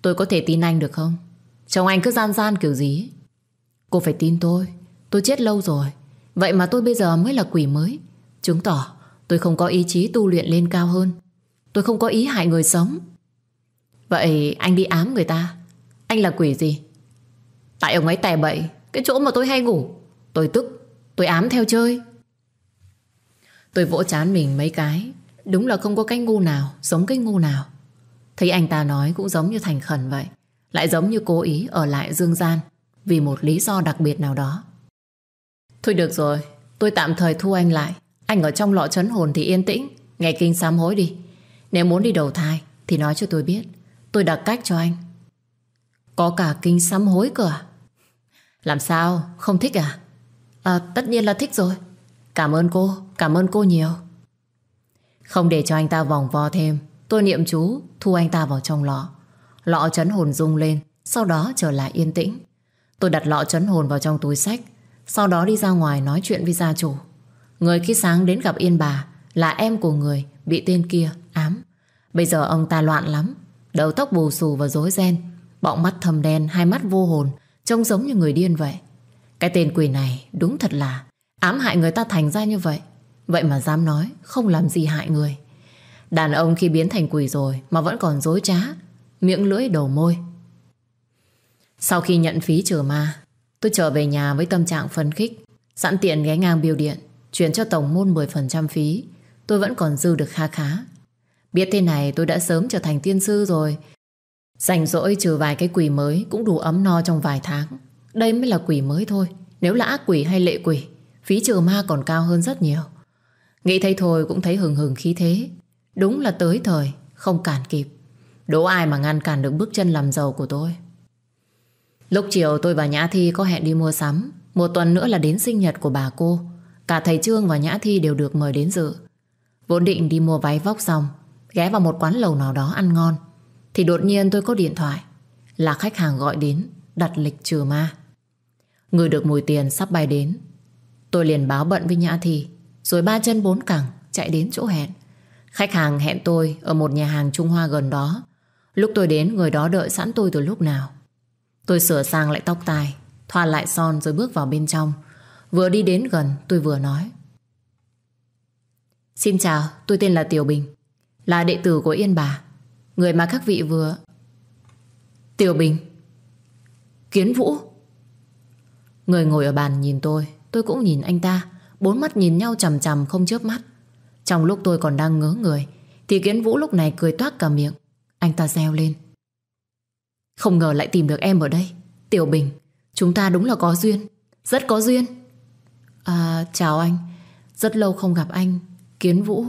Tôi có thể tin anh được không? Chồng anh cứ gian gian kiểu gì Cô phải tin tôi. Tôi chết lâu rồi. Vậy mà tôi bây giờ mới là quỷ mới. Chứng tỏ tôi không có ý chí tu luyện lên cao hơn. Tôi không có ý hại người sống. Vậy anh đi ám người ta. Anh là quỷ gì? Tại ông ấy tè bậy. Cái chỗ mà tôi hay ngủ. Tôi tức. Tôi ám theo chơi. Tôi vỗ chán mình mấy cái. Đúng là không có cái ngu nào Giống cái ngu nào. Thấy anh ta nói cũng giống như thành khẩn vậy. Lại giống như cố ý ở lại dương gian Vì một lý do đặc biệt nào đó. Thôi được rồi. Tôi tạm thời thu anh lại. Anh ở trong lọ chấn hồn thì yên tĩnh. Nghe kinh sám hối đi. Nếu muốn đi đầu thai, thì nói cho tôi biết. Tôi đặt cách cho anh. Có cả kinh sám hối cơ à? Làm sao? Không thích à? À tất nhiên là thích rồi. Cảm ơn cô, Cảm ơn cô nhiều. Không để cho anh ta vòng vo thêm, Tôi niệm chú, thu anh ta vào trong lọ. Lọ chấn hồn rung lên, Sau đó trở lại yên tĩnh. Tôi đặt lọ chấn hồn vào trong túi sách, Sau đó đi ra ngoài nói chuyện với gia chủ. Người khi sáng đến gặp Yên bà Là em của người bị tên kia ám. Bây giờ ông ta loạn lắm. Đầu tóc bù xù và rối ren Bọng mắt thầm đen, hai mắt vô hồn Trông giống như người điên vậy. Cái tên quỷ này đúng thật là Ám hại người ta thành ra như vậy. Vậy mà dám nói Không làm gì hại người. Đàn ông khi biến thành quỷ rồi Mà vẫn còn dối trá Miệng lưỡi đầu môi. Sau khi nhận phí trừ ma Tôi trở về nhà với tâm trạng phấn khích Sẵn tiện ghé ngang biêu điện Chuyển cho tổng môn 10% phí. Tôi vẫn còn dư được kha khá. Biết thế này tôi đã sớm trở thành tiên sư rồi. Rảnh rỗi trừ vài cái quỷ mới Cũng đủ ấm no trong vài tháng. Đây mới là quỷ mới thôi, Nếu là ác quỷ hay lệ quỷ, Phí trừ ma còn cao hơn rất nhiều. Nghĩ thấy thôi cũng thấy hừng hừng khí thế. Đúng là tới thời, Không cản kịp. Đố ai mà ngăn cản được bước chân làm giàu của tôi? Lúc chiều tôi và Nhã Thi có hẹn đi mua sắm. Một tuần nữa là đến sinh nhật của bà cô. Cả thầy Trương và Nhã Thi đều được mời đến dự. Vốn định đi mua váy vóc xong Ghé vào một quán lầu nào đó ăn ngon Thì đột nhiên tôi có điện thoại Là khách hàng gọi đến Đặt lịch trừ ma Người được mùi tiền sắp bay đến Tôi liền báo bận với Nhã thì rồi ba chân bốn cẳng chạy đến chỗ hẹn Khách hàng hẹn tôi ở một nhà hàng Trung Hoa gần đó. Lúc tôi đến, người đó đợi sẵn tôi từ lúc nào. Tôi sửa sang lại tóc tai, thoa lại son rồi bước vào bên trong. Vừa đi đến gần, tôi vừa nói. Xin chào, tôi tên là Tiểu Bình, là đệ tử của Yên Bà, người mà các vị vừa... Tiểu Bình. Kiến Vũ. Người ngồi ở bàn nhìn tôi Tôi cũng nhìn anh ta. Bốn mắt nhìn nhau chầm chầm không chớp mắt. Trong lúc tôi còn đang ngớ người Thì Kiến Vũ lúc này cười toát cả miệng. Anh ta reo lên. Không ngờ lại tìm được em ở đây. Tiểu Bình Chúng ta đúng là có duyên. Rất có duyên. À chào anh. Rất lâu không gặp anh Kiến Vũ.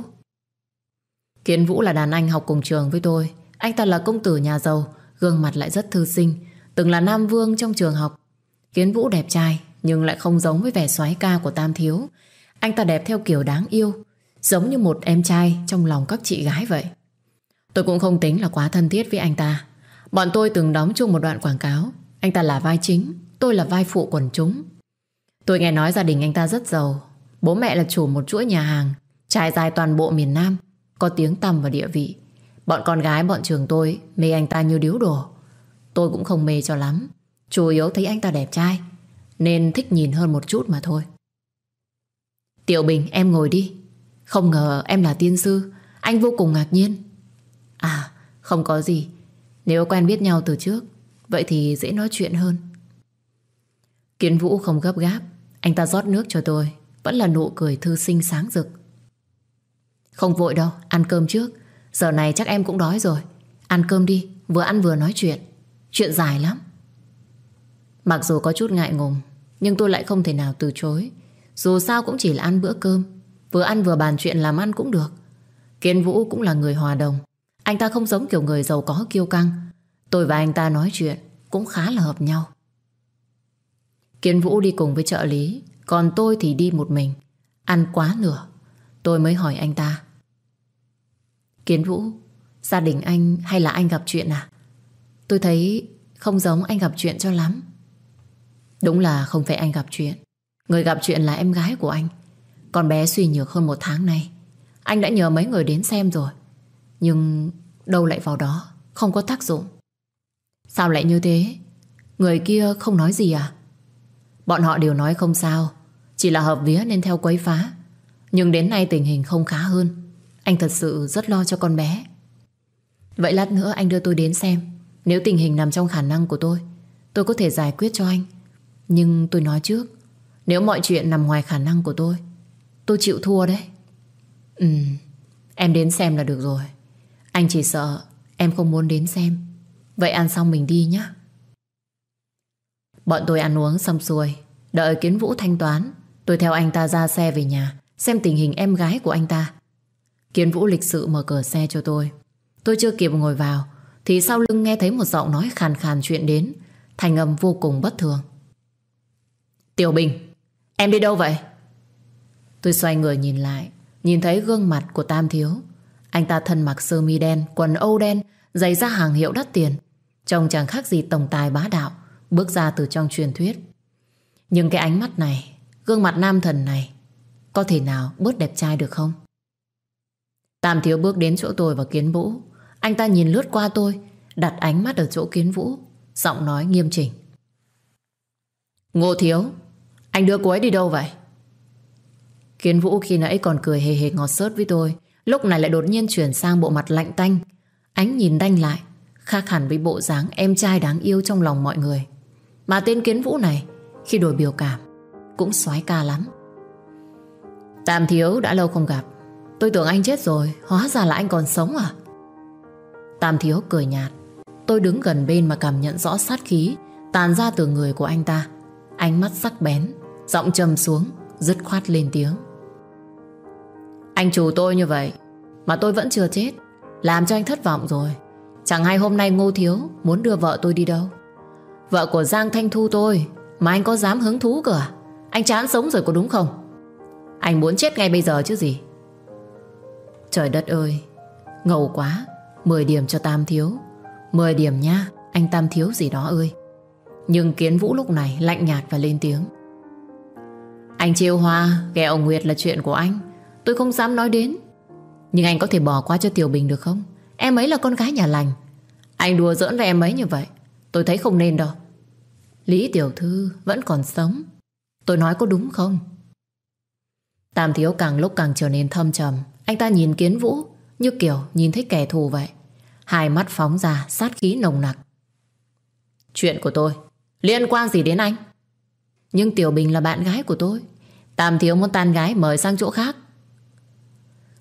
Kiến Vũ là đàn anh học cùng trường với tôi. Anh ta là công tử nhà giàu, Gương mặt lại rất thư sinh, Từng là nam vương trong trường học. Kiến Vũ đẹp trai, Nhưng lại không giống với vẻ soái ca của Tam Thiếu. Anh ta đẹp theo kiểu đáng yêu, Giống như một em trai trong lòng các chị gái vậy. Tôi cũng không tính là quá thân thiết với anh ta. Bọn tôi từng đóng chung một đoạn quảng cáo. Anh ta là vai chính, Tôi là vai phụ quần chúng. Tôi nghe nói gia đình anh ta rất giàu. Bố mẹ là chủ một chuỗi nhà hàng, Trải dài toàn bộ miền Nam. Có tiếng tăm và địa vị. Bọn con gái bọn trường tôi Mê anh ta như điếu đổ. Tôi cũng không mê cho lắm. Chủ yếu thấy anh ta đẹp trai, Nên thích nhìn hơn một chút mà thôi. Tiểu Bình, em ngồi đi. Không ngờ em là tiên sư, Anh vô cùng ngạc nhiên. À không có gì. Nếu quen biết nhau từ trước, Vậy thì dễ nói chuyện hơn. Kiến Vũ không gấp gáp. Anh ta rót nước cho tôi. Vẫn là nụ cười thư sinh sáng rực. Không vội đâu, ăn cơm trước. Giờ này chắc em cũng đói rồi. Ăn cơm đi, vừa ăn vừa nói chuyện. Chuyện dài lắm. Mặc dù có chút ngại ngùng Nhưng tôi lại không thể nào từ chối. Dù sao cũng chỉ là ăn bữa cơm. Vừa ăn vừa bàn chuyện làm ăn cũng được. Kiến Vũ cũng là người hòa đồng. Anh ta không giống kiểu người giàu có kiêu căng. Tôi và anh ta nói chuyện Cũng khá là hợp nhau. Kiến Vũ đi cùng với trợ lý Còn tôi thì đi một mình. Ăn quá nửa. Tôi mới hỏi anh ta. Kiến Vũ, Gia đình anh hay là anh gặp chuyện à? Tôi thấy không giống anh gặp chuyện cho lắm. Đúng là không phải anh gặp chuyện. Người gặp chuyện là em gái của anh. Con bé suy nhược hơn một tháng nay. Anh đã nhờ mấy người đến xem rồi. Nhưng đâu lại vào đó, Không có tác dụng. Sao lại như thế? Người kia không nói gì à? Bọn họ đều nói không sao. Chỉ là hợp vía nên theo quấy phá. Nhưng đến nay tình hình không khá hơn. Anh thật sự rất lo cho con bé. Vậy lát nữa anh đưa tôi đến xem. Nếu tình hình nằm trong khả năng của tôi Tôi có thể giải quyết cho anh. Nhưng tôi nói trước, Nếu mọi chuyện nằm ngoài khả năng của tôi Tôi chịu thua đấy. Ừ Em đến xem là được rồi. Anh chỉ sợ em không muốn đến xem. Vậy ăn xong mình đi nhé Bọn tôi ăn uống xong xuôi, Đợi kiến vũ thanh toán, Tôi theo anh ta ra xe về nhà. Xem tình hình em gái của anh ta. Kiến vũ lịch sự mở cửa xe cho tôi. Tôi chưa kịp ngồi vào, Thì sau lưng nghe thấy một giọng nói khàn khàn chuyện đến, Thành âm vô cùng bất thường. Tiểu Bình, Em đi đâu vậy? Tôi xoay người nhìn lại, Nhìn thấy gương mặt của Tam Thiếu. Anh ta thân mặc sơ mi đen, Quần âu đen, Giày da hàng hiệu đắt tiền. Trông chẳng khác gì tổng tài bá đạo, Bước ra từ trong truyền thuyết. Nhưng cái ánh mắt này, Gương mặt nam thần này có thể nào bớt đẹp trai được không? Tam thiếu bước đến chỗ tôi và kiến vũ. Anh ta nhìn lướt qua tôi, Đặt ánh mắt ở chỗ kiến vũ, Giọng nói nghiêm chỉnh. Ngô thiếu, Anh đưa cô ấy đi đâu vậy? Kiến vũ khi nãy còn cười hề hề ngọt sớt với tôi, Lúc này lại đột nhiên chuyển sang bộ mặt lạnh tanh. Ánh nhìn đanh lại, Khác hẳn với bộ dáng em trai đáng yêu trong lòng mọi người. Mà tên kiến vũ này, Khi đổi biểu cảm, Cũng xoái ca lắm. Tam thiếu đã lâu không gặp. Tôi tưởng anh chết rồi, Hóa ra là anh còn sống à? Tam thiếu cười nhạt. Tôi đứng gần bên mà cảm nhận rõ sát khí, Tàn ra từ người của anh ta. Ánh mắt sắc bén, Giọng trầm xuống, Dứt khoát lên tiếng. Anh chủ tôi như vậy, Mà tôi vẫn chưa chết. Làm cho anh thất vọng rồi. Chẳng hay hôm nay ngô thiếu Muốn đưa vợ tôi đi đâu? Vợ của Giang Thanh Thu tôi, Mà anh có dám hứng thú cơ à? Anh chán sống rồi có đúng không? Anh muốn chết ngay bây giờ chứ gì Trời đất ơi, Ngầu quá 10 điểm cho Tam Thiếu 10 điểm nha, Anh Tam Thiếu gì đó ơi Nhưng Kiến Vũ lúc này lạnh nhạt và lên tiếng Anh chiêu hoa Ghẹ ông Nguyệt là chuyện của anh Tôi không dám nói đến Nhưng anh có thể bỏ qua cho Tiểu Bình được không? Em ấy là con gái nhà lành. Anh đùa giỡn với em ấy như vậy. Tôi thấy không nên đâu. Lý Tiểu Thư vẫn còn sống. Tôi nói có đúng không? Tam Thiếu càng lúc càng trở nên thâm trầm. Anh ta nhìn Kiến Vũ, như kiểu nhìn thấy kẻ thù vậy. Hai mắt phóng ra, sát khí nồng nặc. Chuyện của tôi, liên quan gì đến anh? Nhưng Tiểu Bình là bạn gái của tôi. Tam Thiếu muốn tan gái mời sang chỗ khác.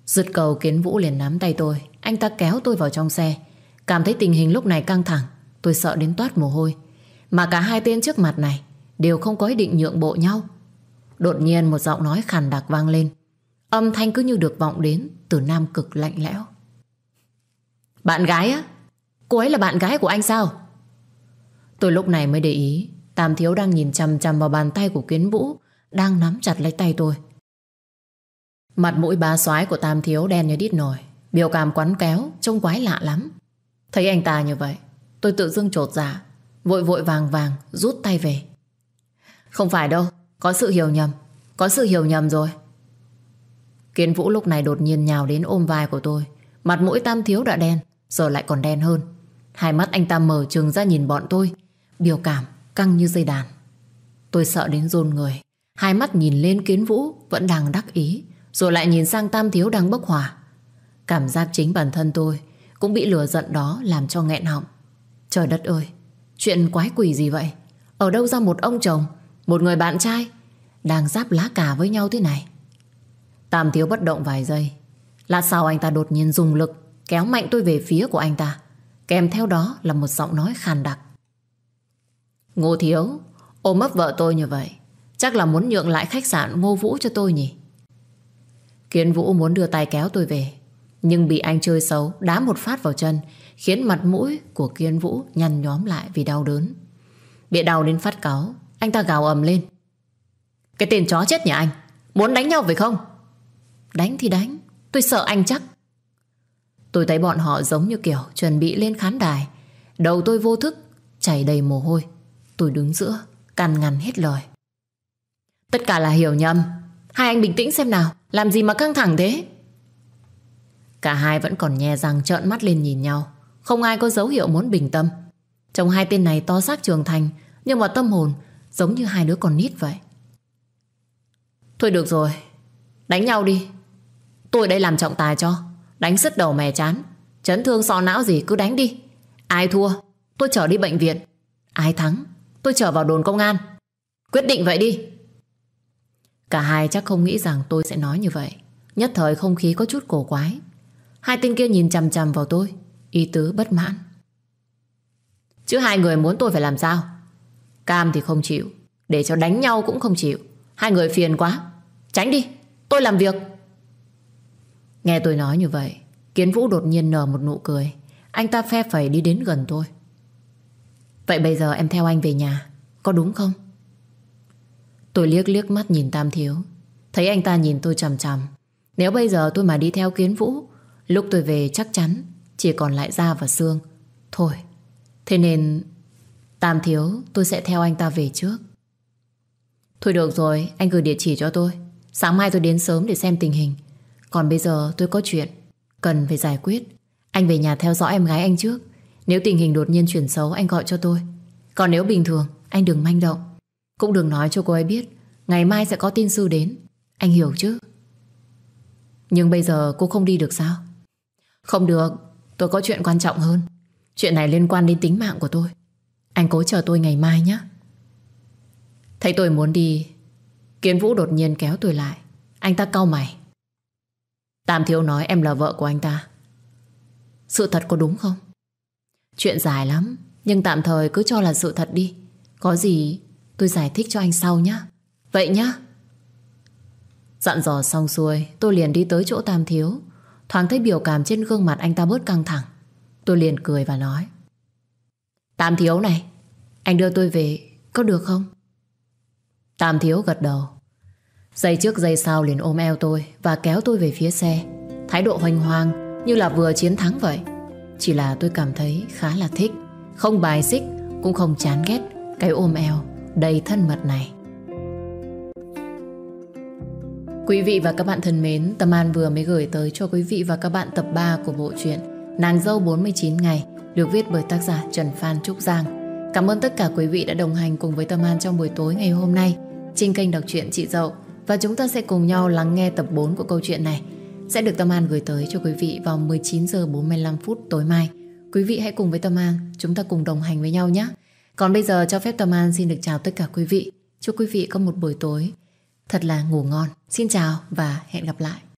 Dứt cầu Kiến Vũ liền nắm tay tôi. Anh ta kéo tôi vào trong xe. Cảm thấy tình hình lúc này căng thẳng. Tôi sợ đến toát mồ hôi. Mà cả hai tên trước mặt này đều không có ý định nhượng bộ nhau. Đột nhiên một giọng nói khàn đặc vang lên. Âm thanh cứ như được vọng đến từ nam cực lạnh lẽo. Bạn gái á? Cô ấy là bạn gái của anh sao? Tôi lúc này mới để ý, Tam Thiếu đang nhìn chằm chằm vào bàn tay của Kiến Vũ, Đang nắm chặt lấy tay tôi Mặt mũi bá soái của Tam Thiếu đen như đít nổi Biểu cảm quắn kéo, Trông quái lạ lắm Thấy anh ta như vậy, Tôi tự dưng trột dạ Vội vội vàng vàng rút tay về Không phải đâu có sự hiểu nhầm. Có sự hiểu nhầm rồi. Kiến Vũ lúc này đột nhiên nhào đến ôm vai của tôi. Mặt mũi Tam Thiếu đã đen, Giờ lại còn đen hơn. Hai mắt anh ta mở trừng ra nhìn bọn tôi. Biểu cảm căng như dây đàn. Tôi sợ đến rôn người. Hai mắt nhìn lên kiến vũ, Vẫn đang đắc ý, Rồi lại nhìn sang tam thiếu đang bốc hỏa. Cảm giác chính bản thân tôi Cũng bị lửa giận đó làm cho nghẹn họng. Trời đất ơi, Chuyện quái quỷ gì vậy? Ở đâu ra một ông chồng một người bạn trai Đang giáp lá cà với nhau thế này. Tam thiếu bất động vài giây. Lát sau anh ta đột nhiên dùng lực Kéo mạnh tôi về phía của anh ta, Kèm theo đó là một giọng nói khàn đặc. Ngô Thiếu, Ôm ấp vợ tôi như vậy, Chắc là muốn nhượng lại khách sạn Ngô Vũ cho tôi nhỉ? Kiến Vũ muốn đưa tay kéo tôi về, Nhưng bị anh chơi xấu, Đá một phát vào chân, Khiến mặt mũi của Kiên Vũ nhăn nhóm lại vì đau đớn. Bị đau đến phát cáo anh ta gào ầm lên. Cái tên chó chết nhà anh, Muốn đánh nhau phải không? Đánh thì đánh, Tôi sợ anh chắc. Tôi thấy bọn họ giống như kiểu Chuẩn bị lên khán đài. Đầu tôi vô thức, Chảy đầy mồ hôi. Tôi đứng giữa, Cằn ngằn hết lời. Tất cả là hiểu nhầm. Hai anh bình tĩnh xem nào, Làm gì mà căng thẳng thế? Cả hai vẫn còn nhè răng trợn mắt lên nhìn nhau. Không ai có dấu hiệu muốn bình tâm. Trong hai tên này to xác trưởng thành, Nhưng mà tâm hồn Giống như hai đứa con nít vậy. Thôi được rồi, Đánh nhau đi. Tôi đây làm trọng tài cho, Đánh sứt đầu mè chán. Chấn thương so não gì cứ đánh đi. Ai thua, tôi chở đi bệnh viện. Ai thắng, Tôi trở vào đồn công an. Quyết định vậy đi. Cả hai chắc không nghĩ rằng tôi sẽ nói như vậy. Nhất thời không khí có chút cổ quái. Hai tên kia nhìn chằm chằm vào tôi, Ý tứ bất mãn. Chứ hai người muốn tôi phải làm sao? Cam thì không chịu, Để cho đánh nhau cũng không chịu. Hai người phiền quá, Tránh đi, tôi làm việc. Nghe tôi nói như vậy, Kiến Vũ đột nhiên nở một nụ cười. Anh ta phe phẩy đi đến gần tôi. Vậy bây giờ em theo anh về nhà, Có đúng không? Tôi liếc liếc mắt nhìn Tam Thiếu. Thấy anh ta nhìn tôi chằm chằm. Nếu bây giờ tôi mà đi theo Kiến Vũ, Lúc tôi về chắc chắn Chỉ còn lại da và xương Thôi, Thế nên Tam Thiếu, tôi sẽ theo anh ta về trước. Thôi được rồi, Anh gửi địa chỉ cho tôi. Sáng mai tôi đến sớm để xem tình hình. Còn bây giờ tôi có chuyện Cần phải giải quyết. Anh về nhà theo dõi em gái anh trước. Nếu tình hình đột nhiên chuyển xấu, anh gọi cho tôi. Còn nếu bình thường, anh đừng manh động. Cũng đừng nói cho cô ấy biết, Ngày mai sẽ có tin sư đến. Anh hiểu chứ? Nhưng bây giờ cô không đi được sao? Không được, Tôi có chuyện quan trọng hơn. Chuyện này liên quan đến tính mạng của tôi. Anh cố chờ tôi ngày mai nhé. Thấy tôi muốn đi Kiến Vũ đột nhiên kéo tôi lại. Anh ta cau mày. Tam Thiếu nói em là vợ của anh ta. Sự thật có đúng không? Chuyện dài lắm, Nhưng tạm thời cứ cho là sự thật đi. Có gì tôi giải thích cho anh sau nhé Vậy nhá. Dặn dò xong xuôi, Tôi liền đi tới chỗ Tam Thiếu. Thoáng thấy biểu cảm trên gương mặt anh ta bớt căng thẳng. Tôi liền cười và nói. Tam Thiếu này Anh đưa tôi về có được không? Tam Thiếu gật đầu. Giây trước giây sau liền ôm eo tôi Và kéo tôi về phía xe. Thái độ hoành hoang Như là vừa chiến thắng vậy. Chỉ là tôi cảm thấy khá là thích. Không bài xích Cũng không chán ghét Cái ôm eo đầy thân mật này. Quý vị và các bạn thân mến, Tâm An vừa mới gửi tới cho quý vị và các bạn tập 3 của bộ truyện Nàng dâu 49 ngày được viết bởi tác giả Trần Phan Trúc Giang. Cảm ơn tất cả quý vị đã đồng hành cùng với Tâm An trong buổi tối ngày hôm nay trên kênh đọc truyện Chị Dậu, và chúng ta sẽ cùng nhau lắng nghe tập 4 của câu chuyện này sẽ được Tâm An gửi tới cho quý vị vào 19 giờ 45 phút tối mai. Quý vị hãy cùng với Tâm An, chúng ta cùng đồng hành với nhau nhé. Còn bây giờ cho phép Tâm An xin được chào tất cả quý vị. Chúc quý vị có một buổi tối thật là ngủ ngon. Xin chào và hẹn gặp lại.